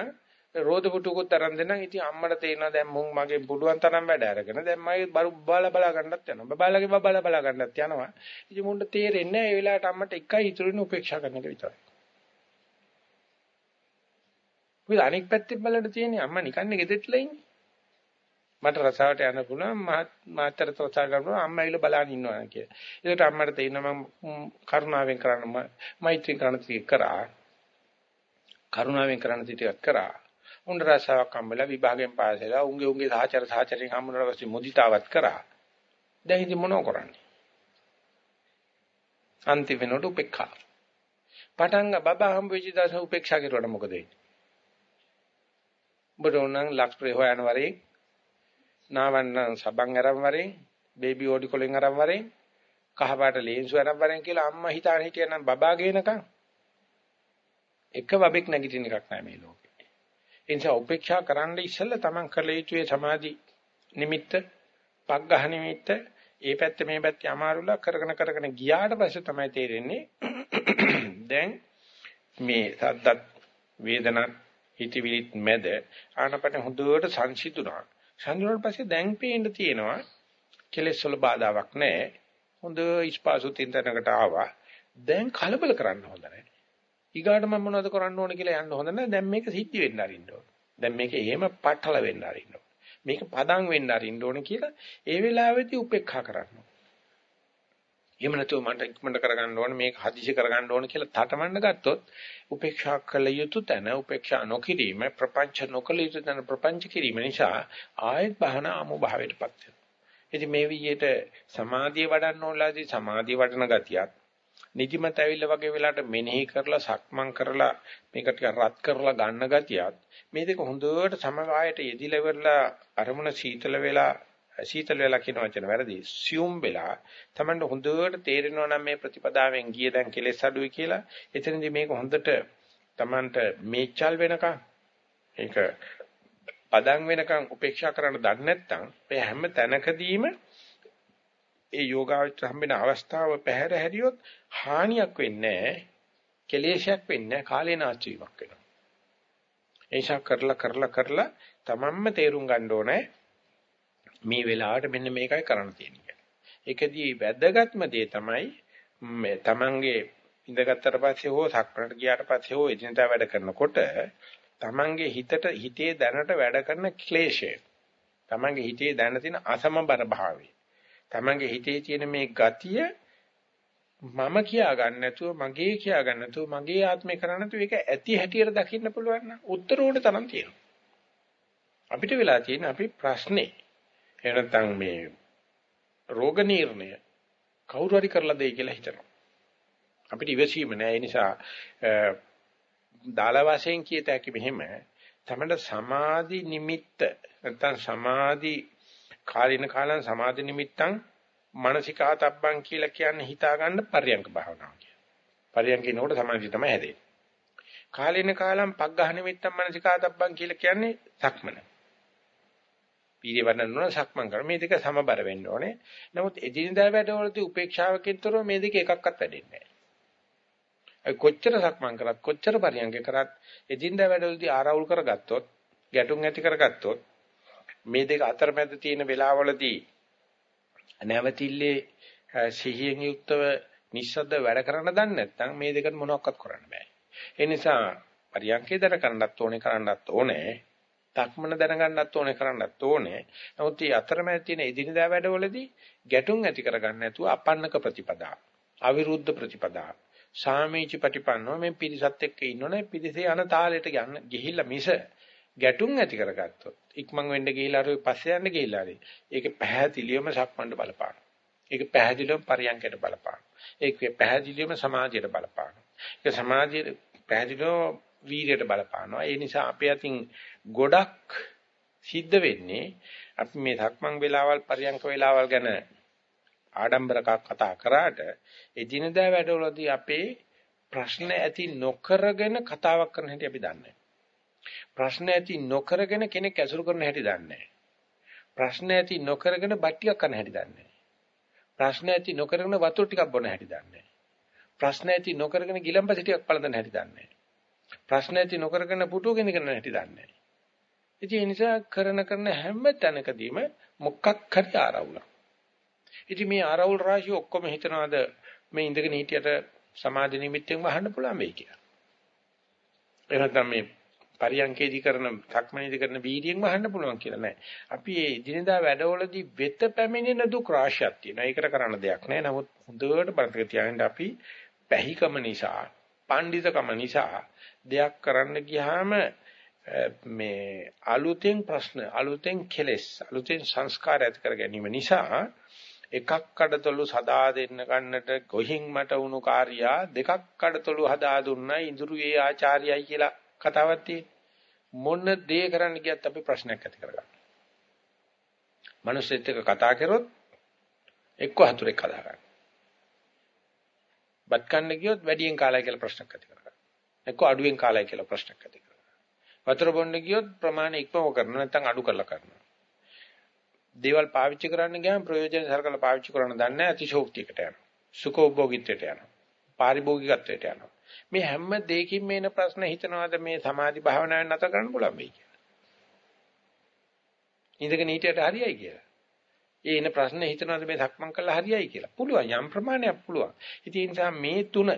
රෝද පුටුකුත් අරන් දෙන්නම්. ඉතින් අම්මට තේරෙනවා දැන් මුන් මගේ පුළුවන් තරම් වැඩ අරගෙන දැන් මගේ බරු බාලා බලා ගන්නත් යනවා. බබාලගේ බබාලා බලා ගන්නත් යනවා. ඉතින් මුන්ට තේරෙන්නේ නැහැ ඒ වෙලාවට අම්මට එකයි ඉතුරුනේ උපේක්ෂා කරන එක විතරයි. මොකද අනෙක් පැත්තෙන් බලන්න තියෙන්නේ අම්මා නිකන්නේ ගෙදෙට්ලා ඉන්නේ. මට රසාවට යන්න පුළුවන් මාතර රසා ගන්නවා අම්මා ඇවිල්ලා බලන් ඉන්නවා කියලා. ඒකට අම්මට තේිනවා මම කරුණාවෙන් කරන්න මෛත්‍රී කරන්න ටික කරා. කරුණාවෙන් කරන්න ටිකක් කරා. උන් රසාවක් හම්බෙලා විභාගයෙන් පාස් වෙලා උන්ගේ උන්ගේ සහචර සහචරෙන් හම්බුනට පස්සේ මුදිතාවත් කරා. දැන් ඉතින් මොනව කරන්නේ? අන්තිම වෙනකොට උපේක්ෂා. පටන් බබා හම්බ වෙච්ච දවසේ උපේක්ෂා කරුවට මොකද වෙන්නේ? ඔබට උනන් ලක්ෂ්ප්‍රේ හොයන වරේ නාවන්න සබන් අරන් වරෙන් බේබි ඕඩි කොලෙන් අරන් වරෙන් කහපාට ලේන්සු අරන් වරෙන් කියලා අම්මා හිතාන හිටියනම් බබා ගේනකම් එක බබෙක් නැගිටින එකක් නෑ මේ ලෝකේ. ඒ නිසා උපේක්ෂා කරන්න ඉස්සෙල්ලා Taman කළ යුතුයේ සමාධි නිමිත්ත, පග්ගහ නිමිත්ත, ඒ පැත්ත මේ පැත්ත අමාරුලා කරගෙන කරගෙන ගියාට පස්සේ තමයි තේරෙන්නේ දැන් මේ සද්දත් වේදනත් හිතවිලිත් මැද ආනපන හොඳට සංසිඳුණා. සංජෝණන් පස්සේ දැන් පේන්න තියෙනවා කෙලෙස් වල බාධාවක් නැහැ. හොඳ ඉස්පාසු තින්තනකට ආවා. දැන් කලබල කරන්න හොඳ නැහැ. ඊගාට මම මොනවද කරන්න ඕන කියලා යන්න හොඳ නැහැ. දැන් මේක සිද්ධ වෙන්න අරින්න ඕන. දැන් මේක එහෙම පටල වෙන්න අරින්න මේක පදම් වෙන්න අරින්න ඕන කියලා ඒ වෙලාවේදී උපේක්ෂා කරන්න එහෙම නැතුව මට ඉක්මනට කරගන්න ඕන මේක හදිසි කරගන්න ඕන කියලා තටමඬ ගත්තොත් උපේක්ෂා කළ යුතු තැන උපේක්ෂා නොකිරීම ප්‍රපංච නොකළ යුතු තැන ප්‍රපංච කිරීම නිසා ආයත් බහන අමු භාවයටපත් වෙනවා. ඉතින් මේ විදිහට සමාධිය වඩන්න ඕනලාදී සමාධිය වඩන ගතියක් නිදිමත ඇවිල්ලා වගේ වෙලාවට මෙනෙහි කරලා සක්මන් කරලා මේක ටික රත් කරලා ගන්න ගතියත් මේ දෙක හොඳට සමගායට යෙදිලා වෙලා අරමුණ සීතල වෙලා සීතල වෙලා කියන වචන වැරදි. සියුම් වෙලා Tamanට හොඳට තේරෙනවා නම් මේ ප්‍රතිපදාවෙන් ගිය දැන් කෙලෙස් අඩුයි කියලා. එතනදී මේක හොඳට Tamanට මේචල් වෙනකන් ඒක පදන් වෙනකන් උපේක්ෂා කරන්න දන්නේ නැත්නම් මේ හැම තැනකදීම ඒ යෝගාවචර හම්බෙන අවස්ථාව පැහැර හැරියොත් හානියක් වෙන්නේ නැහැ. කෙලේශයක් වෙන්නේ නැහැ. කාලේනාස්ති වීමක් වෙනවා. ඒෂා කරලා කරලා කරලා තමන්ම තේරුම් ගන්න ඕනේ මේ වෙලාවට මෙන්න මේකයි කරන්න තියෙන්නේ. ඒකදී වැදගත්ම දේ තමයි මේ තමන්ගේ ඉඳගත්තට පස්සේ හෝ සක්මරට ගියාට පස්සේ හෝ එදිනදා වැඩ කරනකොට තමන්ගේ හිතට හිතේ දැනට වැඩ කරන ක්ලේශය. තමන්ගේ හිතේ දැන තියෙන අසමබර භාවය. තමන්ගේ හිතේ තියෙන මේ ගතිය මම කියා ගන්න නැතුව මගේ කියා ගන්න නැතුව මගේ ආත්මේ කරන්න නැතුව ඒක ඇති හැටියට දකින්න පුළුවන් නම් උත්තර උඩ තරම් තියෙනවා. අපිට වෙලා තියෙන අපි ප්‍රශ්නේ එහෙම නැත්නම් මේ රෝග නිర్ణය කවුරු හරි කරලා දෙයි කියලා හිතනවා. අපිට ඉවසීම නෑ ඒ නිසා දාලා වශයෙන් කියත හැකි මෙහෙම තමයි සමාධි නිමිත්ත නැත්නම් සමාධි කාලින කාලං සමාධි නිමිත්තං මානසිකාතබ්බං කියලා කියන්නේ හිතා ගන්න පරියංග භාවනාව කියලා. පරියංගිනෝට සමාධිය තමයි හැදෙන්නේ. කාලින කාලං පග්ඝහ නිමිත්තං මානසිකාතබ්බං කියලා කියන්නේ සක්මන. පීඩේ වඩන්න සක්මන් කරන මේ දෙක සමබර වෙන්න ඕනේ. නමුත් එදිනදා වැඩවලදී උපේක්ෂාවකින් තොරව මේ දෙක එකක්වත් වැඩෙන්නේ නැහැ. කොච්චර සක්මන් කරත් කොච්චර පරියන්ක කරත් එදිනදා වැඩවලදී ආරවුල් කරගත්තොත් ගැටුම් ඇති කරගත්තොත් මේ දෙක අතරමැද තියෙන වෙලාවවලදී නැවතිල්ලේ සිහියෙන් යුක්තව නිස්සද්ද වැඩ කරන්න දන්නේ නැත්නම් මේ දෙකට මොනවක්වත් කරන්න බෑ. ඒ නිසා පරියන්කේ දර කරන්නත් ඕනේ කරන්නත් ඕනේ. තක්මන දැනගන්නත් ඕනේ කරන්නත් ඕනේ. නමුත් මේ අතරමැද තියෙන එදිනදා වැඩවලදී ගැටුම් ඇති කරගන්න නැතුව අපන්නක ප්‍රතිපදා, අවිරුද්ධ ප්‍රතිපදා, සාමීච ප්‍රතිපන්නෝ මේ පිරිසත් එක්ක ඉන්නෝනේ පිරිසේ යන තාලෙට යන්න ගිහිල්ලා මිස ගැටුම් ඇති කරගත්තොත් ඉක්මන් වෙන්න ගිහිල්ලා අර පස්සේ යන්න ගිහිල්ලා හරි ඒක පැහැදිලිවම සක්මන්ඩ බලපාන. ඒක පැහැදිලිවම පරියන්කයට බලපාන. ඒක පැහැදිලිවම සමාධියට බලපාන. ඒක සමාධියට පැහැදිලිවම වීර්යයට බලපානවා. ඒ නිසා අපේ අතින් ගොඩක් සිද්ධ වෙන්නේ අපි මේ ධක්මං වේලාවල් පරියංක වේලාවල් ගැන ආඩම්බරකක් කතා කරාට එදිනදා වැඩවලදී අපේ ප්‍රශ්න ඇති නොකරගෙන කතාවක් කරන හැටි අපි දන්නේ ප්‍රශ්න ඇති නොකරගෙන කෙනෙක් ඇසුරු කරන හැටි දන්නේ ප්‍රශ්න ඇති නොකරගෙන බට්ටියක් කරන හැටි දන්නේ ප්‍රශ්න ඇති නොකරගෙන වතුර ටිකක් බොන හැටි දන්නේ ප්‍රශ්න ඇති නොකරගෙන ගිලම්පස ටිකක් පළඳන හැටි දන්නේ ප්‍රශ්න ඇති නොකරගෙන පුටුව ගෙනගෙන හැටි දන්නේ ඉතින් ඒ නිසා කරන කරන හැම තැනකදීම මොකක් හරි ආරවුලක්. ඉතින් මේ ආරවුල් රාශිය ඔක්කොම හිතනවාද මේ ඉඳගෙන හිටියට සමාධි නිමිත්තෙන් වහන්න පුළුවන් වෙයි කියලා. එහෙනම් මේ පරියන්කේදී කරන සක්මනේදී කරන වීර්යයෙන් වහන්න පුළුවන් කියලා නෑ. අපි මේ දිනදා වැඩවලදී වෙත පැමිණෙන දුක් රාශියක් තියෙනවා. ඒකට කරන්න දෙයක් නෑ. නමුත් හොඳට බලතක තියාගන්න අපි පැහිකම නිසා, පඬිතකම නිසා දෙයක් කරන්න ගියාම මේ අලුතෙන් ප්‍රශ්න අලුතෙන් කෙලෙස් අලුතෙන් සංස්කාර ඇති කර ගැනීම නිසා එකක් කඩතොළු සදා දෙන්න ගන්නට ගොහින් මට වුණු කාර්යයා දෙකක් කඩතොළු හදා දුන්නයි ඉඳුරුවේ ආචාර්යයි කියලා කතාවක් තියෙන්නේ මොන දේ කරන්න ගියත් අපි ප්‍රශ්නයක් ඇති කරගන්නවා. මිනිස්සෙත් එක්ක කතා කරොත් එක්ක හතුරෙක් හදා ගන්න. බත් කන්න ගියොත් වැඩියෙන් කාලය කියලා ප්‍රශ්නයක් ඇති කරගන්න. එක්ක අඩුවෙන් කාලය කියලා ප්‍රශ්නයක් ඇති වතුර බොන්න ගියොත් ප්‍රමාණය ඉක්මව කරනවා නැත්නම් අඩු කරලා කරනවා. දේවල් පාවිච්චි කරන්න ගියාම ප්‍රයෝජන සරකලා පාවිච්චි කරන්න දන්නේ නැහැ අතිශෝක්තියකට යනවා. සුඛෝභෝගීත්වයට යනවා. පාරිභෝගිකත්වයට යනවා. මේ හැම දෙයකින් මේන ප්‍රශ්න හිතනවාද මේ සමාධි භාවනාවෙන් නැතර කරන්න පුළුවන් වෙයි කියලා. ඉඳගෙන හිටියට හරියයි කියලා. ඒ එන ප්‍රශ්න හිතනවාද මේ සක්මන් කළා හරියයි කියලා. පුළුවන් යම් ප්‍රමාණයක් පුළුවන්. ඉතින් ඒ නිසා මේ තුන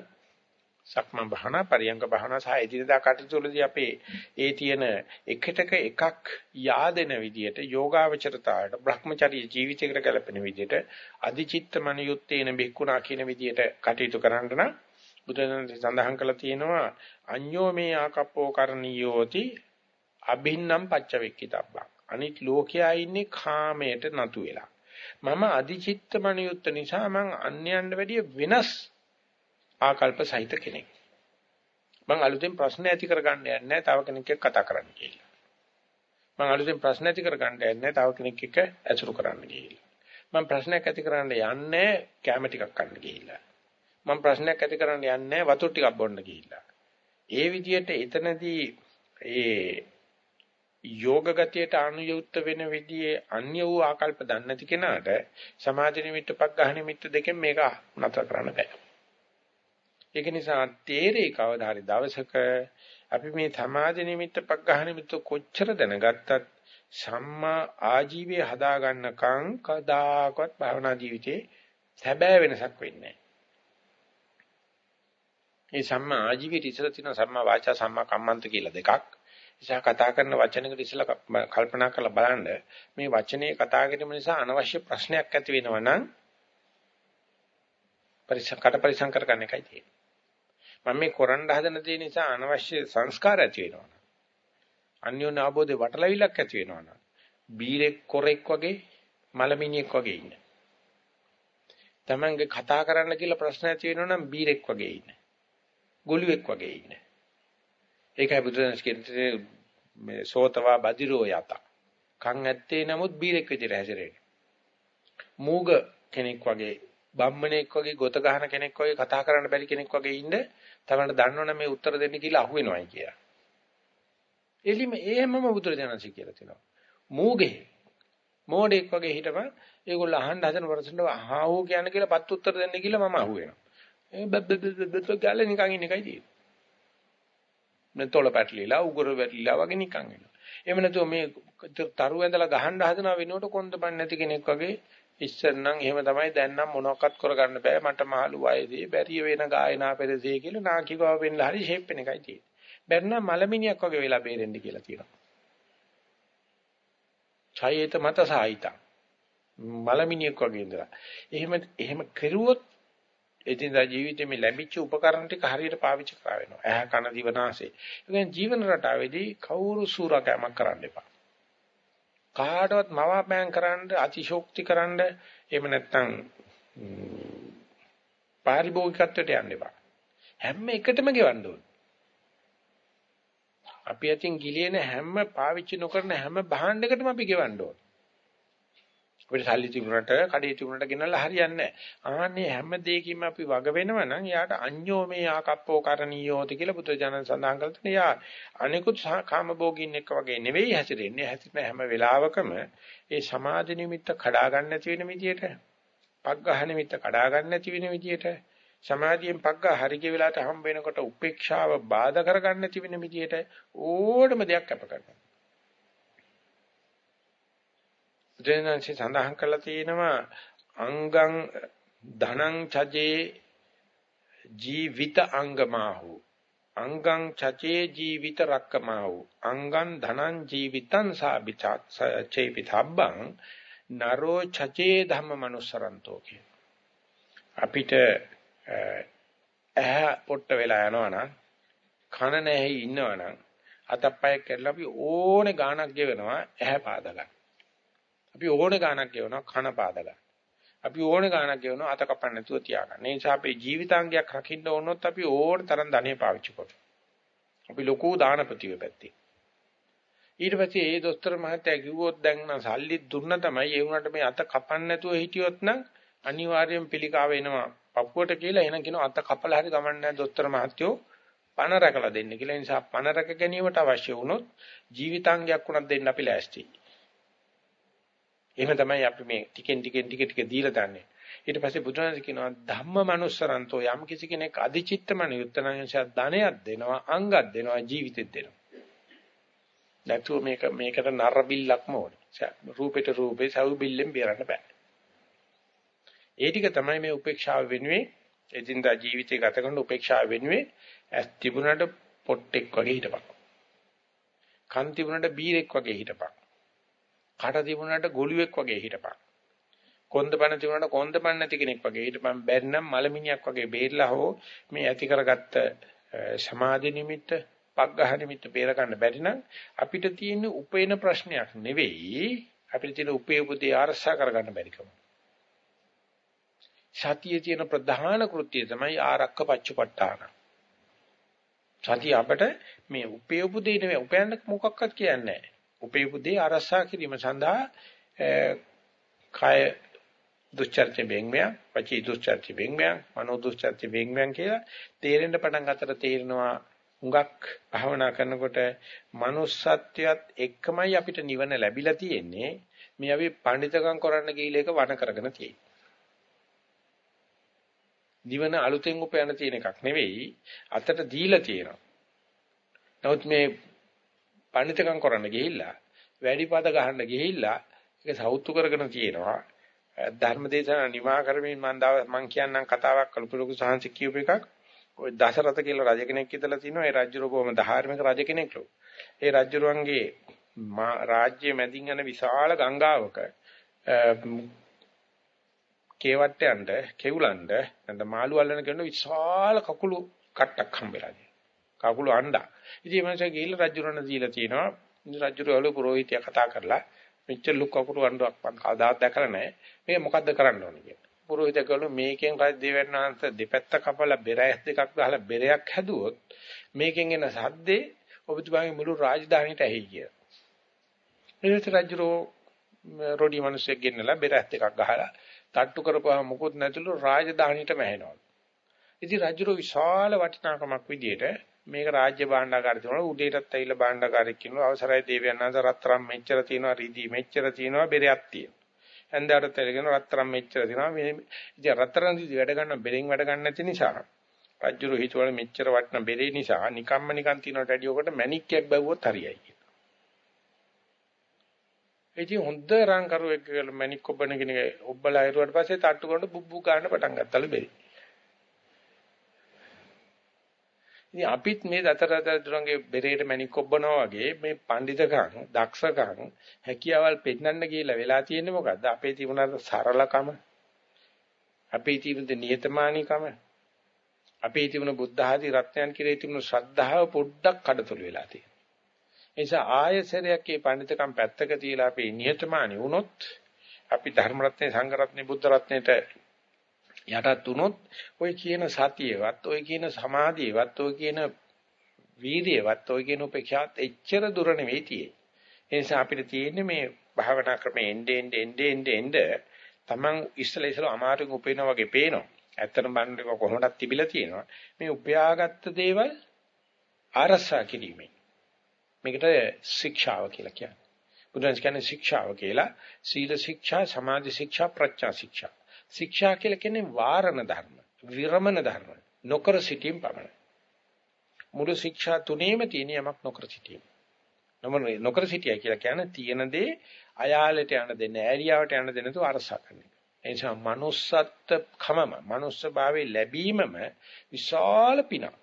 සක්මන් භාවනා පරියංග භාවනා සහ එදිනදා කටයුතු වලදී අපේ ඒ තියෙන එකටක එකක් yaadෙන විදියට යෝගාවචරතාවට Brahmacharya ජීවිතයකට ගැලපෙන විදියට අධිචිත්ත මනියුත්තේන බික්කුණා කියන විදියට කටයුතු කරන්න නම් බුදුන් සඳහන් කළා තියෙනවා අඤ්ඤෝ මේ ආකප්පෝ කරණීයෝති අභින්නම් පච්චවෙක්කිතබ්බක් අනිත් ලෝකයා ඉන්නේ කාමයට නතු වෙලා මම අධිචිත්ත මනියුත්ත නිසා මං අන්‍යයන්ට වැඩිය වෙනස් ආකල්ප සහිත කෙනෙක්. මම අලුතෙන් ප්‍රශ්න ඇති කරගන්න යන්නේ නැහැ තව කෙනෙක් එක්ක කතා කරන්න කියලා. මම අලුතෙන් ප්‍රශ්න ඇති කරගන්න යන්නේ නැහැ තව කෙනෙක් එක්ක ඇසුරු කරන්න කියලා. මම ප්‍රශ්නයක් ඇති කරන්න යන්නේ කැම ටිකක් කන්න ගිහිල්ලා. මම ප්‍රශ්නයක් ඇති කරන්න යන්නේ වතුර ටිකක් බොන්න ගිහිල්ලා. ඒ විදිහට එතනදී ඒ යෝග ගතියට අනුයුක්ත වෙන විදිහේ අන්‍ය වූ ආකල්ප දන්නේ නැති කෙනාට සමාධි නිමිත්ත පග්ඝහ නිමිත්ත දෙකෙන් මේක නතර කරන්න බෑ. ඒක නිසා තේරේ කවදා හරි දවසක අපි මේ සමාධි නිමිත්ත පග්ඝහ නිමිත්ත කොච්චර දැනගත්තත් සම්මා ආජීවයේ හදා ගන්නකම් කදාකවත් භවනා ජීවිතේ සැබෑ වෙනසක් වෙන්නේ මේ සම්මා ආජීවයේ ඉස්සර තියෙන සම්මා වාචා සම්මා කම්මන්ත කියලා දෙකක්. ඉතින් කතා කරන වචනයකට ඉස්සලා කල්පනා කරලා බලන්න මේ වචනේ කතා කිරීම නිසා අනවශ්‍ය ප්‍රශ්නයක් ඇති වෙනවා නම් පරිසකට පරිසං කර ගන්න එකයි තියෙන්නේ. මම මේ කරන්න හදන දේ නිසා අනවශ්‍ය සංස්කාර ඇති වෙනවා. අන්‍යෝන්‍ය ආબોධේ වටලවිලක් ඇති වෙනවා. බීරෙක් කොරෙක් වගේ මලමිණියෙක් වගේ ඉන්න. Tamange කතා කරන්න කියලා ප්‍රශ්න ඇති වෙනවා නම් බීරෙක් වගේ ඉන්න. ගොළුෙක් වගේ ඉන්න. ඒකයි බුදුරජාණන් කියන්නේ මේ සෝතවා බදිරෝ යත. කන් ඇත්තේ නමුත් බීරෙක් විදිහට හැසිරෙන්නේ. මූග කෙනෙක් වගේ බම්මණෙක් වගේ ගොත ගහන කෙනෙක් වගේ කතා කරන්න බැරි කෙනෙක් වගේ ඉන්න තමන්ට දන්නවනේ මේ උත්තර දෙන්න කියලා අහුවෙනවයි කියලා. එලිම එහෙමම බුදුරජාණන්සේ කියලා තිනවා. මූගේ මෝඩෙක් වගේ හිටපන් ඒගොල්ලෝ අහන්න හදන වරසට ආහෝ කියන කියලා පත් උත්තර දෙන්න කියලා මම අහුවෙනවා. ඒ බබ්බබ්බබ්බ ගාලේ නිකන් ඉන්න එකයි තියෙන්නේ. මෙතොල පැටලිලා උගුර වැටිලා වගේ නිකන් එනවා. එහෙම නැතුව මේ තරු ඇඳලා ගහන්න හදන වෙනකොට කොන්ද බන් නැති කෙනෙක් වගේ ඉස්සර නම් එහෙම තමයි දැන් නම් මොනවක්වත් කරගන්න බෑ මට මහලු වයසේ බැරිය වෙන ගායනා පෙරසේ කියලා නාකිකව වෙන්න හරි ෂේප් වෙන එකයි තියෙන්නේ. බැරි නම් මලමිනියක් වගේ වෙලා බේරෙන්න කියලා කියනවා. ඡායේත මත සායිතං මලමිනියක් වගේ ඉඳලා. එහෙම එහෙම කෙරුවොත් එදිනදා ජීවිතේ මේ ලැබිච්ච උපකරණ ටික හරියට පාවිච්චි කරා වෙනවා. ඇහ කන දිව නාසය. ඒ කියන්නේ ජීවන රටාවේදී කවුරු සූරකෑමක් කරන්න එපා. කාටවත් මවාපෑම් කරන්න අතිශෝක්ති කරන්න එහෙම නැත්නම් පාරිභෝගිකත්වයට යන්න එපා. හැම එකටම ගෙවන්න ඕන. අපි අතින් ගිලින හැම පාවිච්චි නොකරන හැම භාණ්ඩයකටම අපි ගෙවන්න ඕන. අපිට සල්ලි තිබුණට කඩේ තිබුණට ගෙනල්ලා හරියන්නේ නැහැ. ආන්නේ හැම දෙයකින්ම අපි වග වෙනවා නම් යාට අඤ්ඤෝ මේ ආකප්පෝ කරණීයෝති කියලා බුදුජානක සඳහන් කළා තියෙනවා. යා අනිකුත් කාමභෝගින් එක්ක වගේ නෙවෙයි හැසිරෙන්නේ. හැසිරෙන හැම වෙලාවකම ඒ සමාධි නිමිත්ත කඩා ගන්න නැති වෙන විදියට, පග්ඝහ නිමිත්ත කඩා ගන්න නැති වෙන විදියට, සමාධියෙන් පග්ඝහ හරිය වෙලාවට හම්බ වෙනකොට උපේක්ෂාව බාධා කරගන්න නැති වෙන විදියට ඕනම දෙයක් අප කරනවා. බුදුරජාණන්සේ සඳහන් කරලා තියෙනවා අංගං ධනං චජේ ජීවිත අංගමාහු. අංගං චචේ ජීවිත රක්කමාහු. අංගං ධනං ජීවිතං සාබිතත් චේපිතබ්බං නරෝ චචේ ධම්ම මනුස්සරන්තෝ කිය අපිට ඇහ පොට්ට වෙලා යනවනම් කන නැහැ ඉන්නවනම් අතප්පය කරලා අපි ඕනේ ගාණක් ගෙවනවා ඇහැ පාදලා අපි ඕන ගාණක් ගෙවනවා කන පාදලා. අපි ඕන ගාණක් ගෙවනවා අත කපන්න නැතුව තියාගන්න. ඒ නිසා අපේ ජීවිතාංගයක් රකින්න ඕනොත් අපි ඕන තරම් ධනෙ පාවිච්චි කරනවා. අපි ලොකු දානපතිව පැත්තේ. ඊට පස්සේ ඒ දොස්තර මහත්තයා කිව්වොත් දැන් නම් සල්ලි දුන්න තමයි ඒ වුණාට මේ අත කපන්න නැතුව හිටියොත් නම් අනිවාර්යෙන් පිළිකාව එනවා. පපුවට කියලා එහෙනම් කියනවා අත කපලා හරි ගමන් නැහැ දොස්තර මහත්තයෝ පණ රැකලා දෙන්න කියලා. ඒ නිසා පණ රැක ගැනීමට අවශ්‍ය වුණොත් ජීවිතාංගයක් උනත් දෙන්න අපි ලෑස්තියි. එහෙම තමයි අපි මේ ටිකෙන් ටිකෙන් ටික ටික දීලා දන්නේ. ඊට පස්සේ බුදුරජාණන් කියනවා ධම්ම මනුස්සරන්තෝ යම් කිසි කෙනෙක් අධිචිත්තමන යුත්තනංශය ධනයක් දෙනවා අංගයක් දෙනවා ජීවිතෙත් දෙනවා. නැතුව මේක මේකට නර බිල්ලක්ම ඕනේ. රූපෙට රූපේ සව් බිල්ලෙන් බේරන්න බෑ. ඒ ටික තමයි මේ උපේක්ෂාව වෙනුවේ එදින්දා ජීවිතය ගත කරන උපේක්ෂාව වෙනුවේ ඇස් තිබුණට පොට්ටෙක් වගේ හිටපන්. කන් තිබුණට බීරෙක් වගේ හිටපන්. කට තිබුණට ගොළුෙක් වගේ හිටපන්. කොන්ද පණ තිබුණට කොන්ද පණ නැති කෙනෙක් වගේ හිටපන්. බැන්නම් මලමිණියක් වගේ බේරලා හෝ මේ ඇති කරගත්ත සමාධි නිමිත්ත, පග්ඝහ නිමිත්ත බේර ගන්න බැරි නම් අපිට තියෙන උපේන ප්‍රශ්නයක් නෙවෙයි අපිට තියෙන උපේ උපදී ආරසා කරගන්න බැරිකම. සතියේ තියෙන ප්‍රධාන කෘත්‍යය තමයි ආරක්ක පච්චපට්ඨාන. සතිය අපට මේ උපේ උපදී නෙවෙයි උපයන්න මොකක්වත් කියන්නේ නැහැ. උපේ උපදී ආරසා කිරීම සඳහා කය දුස්චර්ච බෙන්මයා, පචි දුස්චර්ච බෙන්මයා, මනෝ දුස්චර්ච බෙන්මයන් කියලා තේරෙන්න පටන් ගන්නතර තේරෙනවා හුඟක් භාවනා කරනකොට manussත්වයත් එක්කමයි අපිට නිවන ලැබිලා තියෙන්නේ. මේ අපි පඬිතකම් කරන්න ගිහිල්ලා ඒක වණ කරගෙන තියෙන්නේ. නිවන අලුතෙන් උපයන තියෙන එකක් නෙවෙයි අතට දීලා තියෙනවා. නමුත් මේ පඬිතකම් කරන්න ගිහිල්ලා වැඩි පද ගහන්න ගිහිල්ලා ඒක සෞතු කරගෙන තියෙනවා. ධර්මදේශන නිමා කරමින් මම දවස් මම කියන්නම් කතාවක් කලුපු ලොකු සාංශ කියූප එකක්. ওই දසරත කියලා රජ කෙනෙක් ඉඳලා තිනවා. ඒ රජුර බොහොම ධාර්මික රජ කෙනෙක්ලු. ඒ රජුරුවන්ගේ රාජ්‍ය මැදින් යන විශාල ගංගාවක කේවට්ටයන්ට කෙවුලන්ට නැත්නම් මාළු අල්ලන කෙනෙක් විශාල කකුළු කට්ටක් හම්බෙලා කකුල අඬා. ඉතින් මේ මනුස්සයා ගිහිල්ලා රජුරණ දීලා තියෙනවා. රජුරවල පූජිතයා කතා කරලා මෙච්චර ලුක් කකුරු අඬාවක් මම කවදාවත් දැකලා නැහැ. මේ මොකද්ද කරන්න ඕනේ කියලා. පූජිතයා කළා මේකෙන් රජ දෙවියන් වහන්සේ දෙපැත්ත කපලා බෙරැස් දෙකක් ගහලා බෙරයක් හැදුවොත් මේකෙන් එන සද්දේ ඔබතුමාගේ මුළු රාජධානියට ඇහි කියලා. ඊට රජුරෝ රොඩි මිනිස්සෙක් ගෙන්නලා බෙරැස් දෙකක් ගහලා තට්ටු කරපුවා මොකොත් නැතුළු රාජධානියටම ඇහෙනවා. ඉතින් රජුරෝ විශාල වටිනාකමක් විදියට මේක රාජ්‍ය භාණ්ඩාගාරය තියෙනවා උදේටත් ඇවිල්ලා භාණ්ඩාගාරෙක් කියනවා අවසරයි දේවයන් වහන්සේ රත්තරන් මෙච්චර තියෙනවා රීදී මෙච්චර තියෙනවා බෙරයක් තියෙනවා. හන්දාට තේරෙගෙන රත්තරන් මෙච්චර තියෙනවා මේ ඉතින් රත්තරන් රීදී වැඩ ගන්න බෙරෙන් වැඩ ගන්න නැති නිසා රජුරෝ හිතවල මෙච්චර වටින බෙරේ නිසා නිකම්ම නිකන් තියනට වැඩි ඔකට මැණික්කයක් බැවුවොත් හරියයි කියලා. ඉතින් හොඳ රං කරුවෙක් කියලා මැණික් ඔබන කෙනෙක් ඔබලා හිරුවට පස්සේ තට්ටු කරනකොට බුබ්බු ගන්න පටන් ගත්තලු බෙරි. ඉතින් අපිත් මේ දතරතර දුරංගේ බෙරේට මැණික් ඔබනවා වගේ මේ පඬිතකම් දක්ෂකම් හැකියාවල් පෙන්නන්න කියලා වෙලා තියෙන්නේ මොකද්ද? අපේ තිබුණ සරලකම අපේ තිබුණ නිහතමානීකම අපේ තිබුණ බුද්ධ ආදී රත්නයන් කෙරේ තිබුණ ශ්‍රද්ධාව පොඩ්ඩක් කඩතොළු වෙලා තියෙනවා. ඒ නිසා ආයසරයක් මේ පඬිතකම් පැත්තක තියලා අපි නිහතමානී වුණොත් අපි ධර්ම රත්නේ සංඝ රත්නේ බුද්ධ රත්නේට යටත් වුණොත් ඔය කියන සතියවත් ඔය කියන සමාධියවත් ඔය කියන වීර්යවත් ඔය කියන උපේක්ෂාත් එච්චර දුර නෙවෙයි තියෙන්නේ. ඒ නිසා අපිට තියෙන්නේ මේ භාවනා ක්‍රමේ එnde end end end end තමන් ඉස්සලා ඉස්සලා අමාරුවෙන් උපේනා වගේ පේනවා. ඇත්තටම බලන්නකො කොහොමදක් තිබිලා තියෙනවා. මේ උපයාගත්ත දේවල් ආරසා කිරීමෙන් මේකට ශික්ෂාව කියලා කියන්නේ. බුදුන් කියන්නේ ශික්ෂාව කියලා සීල ශික්ෂා, සමාධි ශික්ෂා, ප්‍රඥා ශික්ෂා. ශික්ෂා කියලා කියන්නේ වාරණ ධර්ම, විරමණ ධර්ම, නොකර සිටීම පමණයි. මුළු ශික්ෂා තුනේම තියෙන යමක් නොකර සිටීම. නොකර සිටියයි කියලා කියන්නේ තියෙන දේ අයාලට යන දෙන්න, ඈරියාවට යන දෙන්න තු අරසා කරන එක. ඒ නිසා manussත් කමම, manuss භාවයේ ලැබීමම විශාල පිනක්.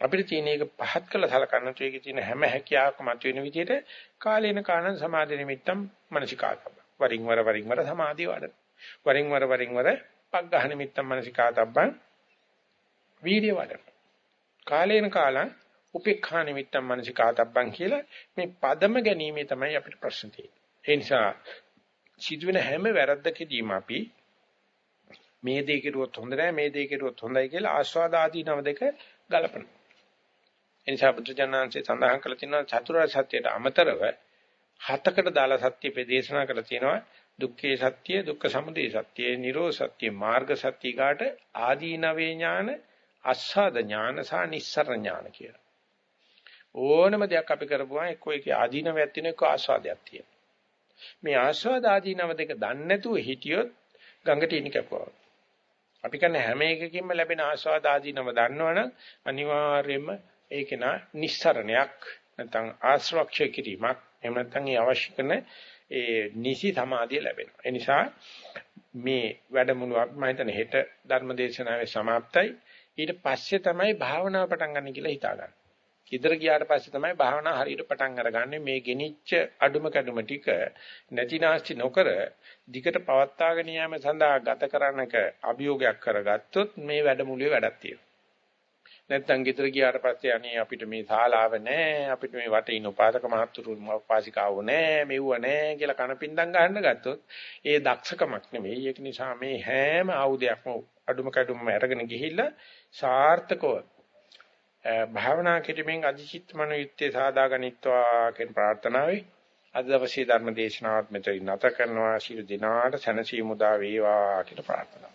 අපිට තියෙන එක පහත් කළ සලකන්න තු ඒකේ තියෙන හැම හැකියාවකම මතුවෙන විදිහට කාලේන කාණන් සමාධි නිමිත්තම් මනසිකාතබ්බ. වරින් වර වරින් වර සමාධිය වඩන. වරින් වර වරින් වර පග්ඝහ නිමිත්තම් මනසිකාතබ්බං වීර්ය වඩන. කාලේන කාලං උපේක්ඛා නිමිත්තම් මනසිකාතබ්බං කියලා මේ පදම ගැනීමේ තමයි අපිට ප්‍රශ්න තියෙන්නේ. ඒ නිසා සිදුවෙන හැම වැරද්දකදීම අපි මේ දේ කෙරුවොත් හොඳ නැහැ මේ දේ කෙරුවොත් හොඳයි කියලා ආස්වාද ආදී නව දෙක ගලපනවා. එනිසා බුදුජානනාංශයේ සඳහන් කරලා තියෙනවා චතුරාර්ය සත්‍යයට අමතරව හතකට දාලා සත්‍ය ප්‍රදේශනා කරලා තියෙනවා දුක්ඛේ සත්‍ය දුක්ඛ සමුදය සත්‍ය නිරෝධ සත්‍ය මාර්ග සත්‍ය කාට ආදීනවේ ඥාන අස්සාද ඥාන සහ නිස්සරණ ඥාන කියලා. ඕනම දෙයක් අපි කරපුවා එක්ක ඒකේ ආදීනවයක් තියෙන එක්ක ආස්වාදයක් තියෙනවා. මේ ආස්වාද ආදීනව දෙක දන්නේ නැතුව හිටියොත් ගඟට ඉනි කැපුවා. අපි කරන හැම එකකින්ම ලැබෙන ආස්වාද ආදීනව දන්නවනම් අනිවාර්යයෙන්ම ඒක නා නිස්සරණයක් නැත්නම් ආශ්‍රක්ෂය කිරීමක් එහෙම නැත්නම් ඒ අවශ්‍ය කරන ඒ නිසි සමාධිය ලැබෙනවා. ඒ නිසා මේ වැඩමුළුවක් මම හිතන්නේ හෙට ධර්මදේශනාවේ સમાප්තයි. ඊට පස්සේ තමයි භාවනාව පටන් ගන්න කියලා හිතාගන්න. ඉදර ගියාට පස්සේ තමයි භාවනා හරියට පටන් අරගන්නේ මේ ගෙනිච්ච අඩුම කැඩුම ටික නැතිනාස්ති නොකර දිගට පවත්වාගෙන යාම සඳහා ගත කරනක අභියෝගයක් කරගත්තොත් මේ වැඩමුළුවේ වැඩක් තියෙනවා. නැත්තම් ගෙදර ගියාට පස්සේ අනේ අපිට මේ ශාලාව නැහැ අපිට මේ වටේ ඉන්න උපාසක මහත්තුරු උපාසිකාව නැහැ මෙව්ව නැහැ කියලා කනපින්දම් ගන්න ගත්තොත් ඒ දක්ෂකමක් නෙමෙයි. ඒක නිසා මේ හැම ආයුධයක්ම අඩුම කැඩුම අරගෙන ගිහිල්ලා සාර්ථකව භාවනා කිරීමෙන් අධිචිත්ත මනෝයුත්තේ සාදාගනිත්වා කියන ප්‍රාර්ථනාවයි අද දවසේ ධර්ම දේශනාවත් මෙතන නැත කරනවා. ශිරු දිනාට සැනසීම උදා වේවා කියලා ප්‍රාර්ථනා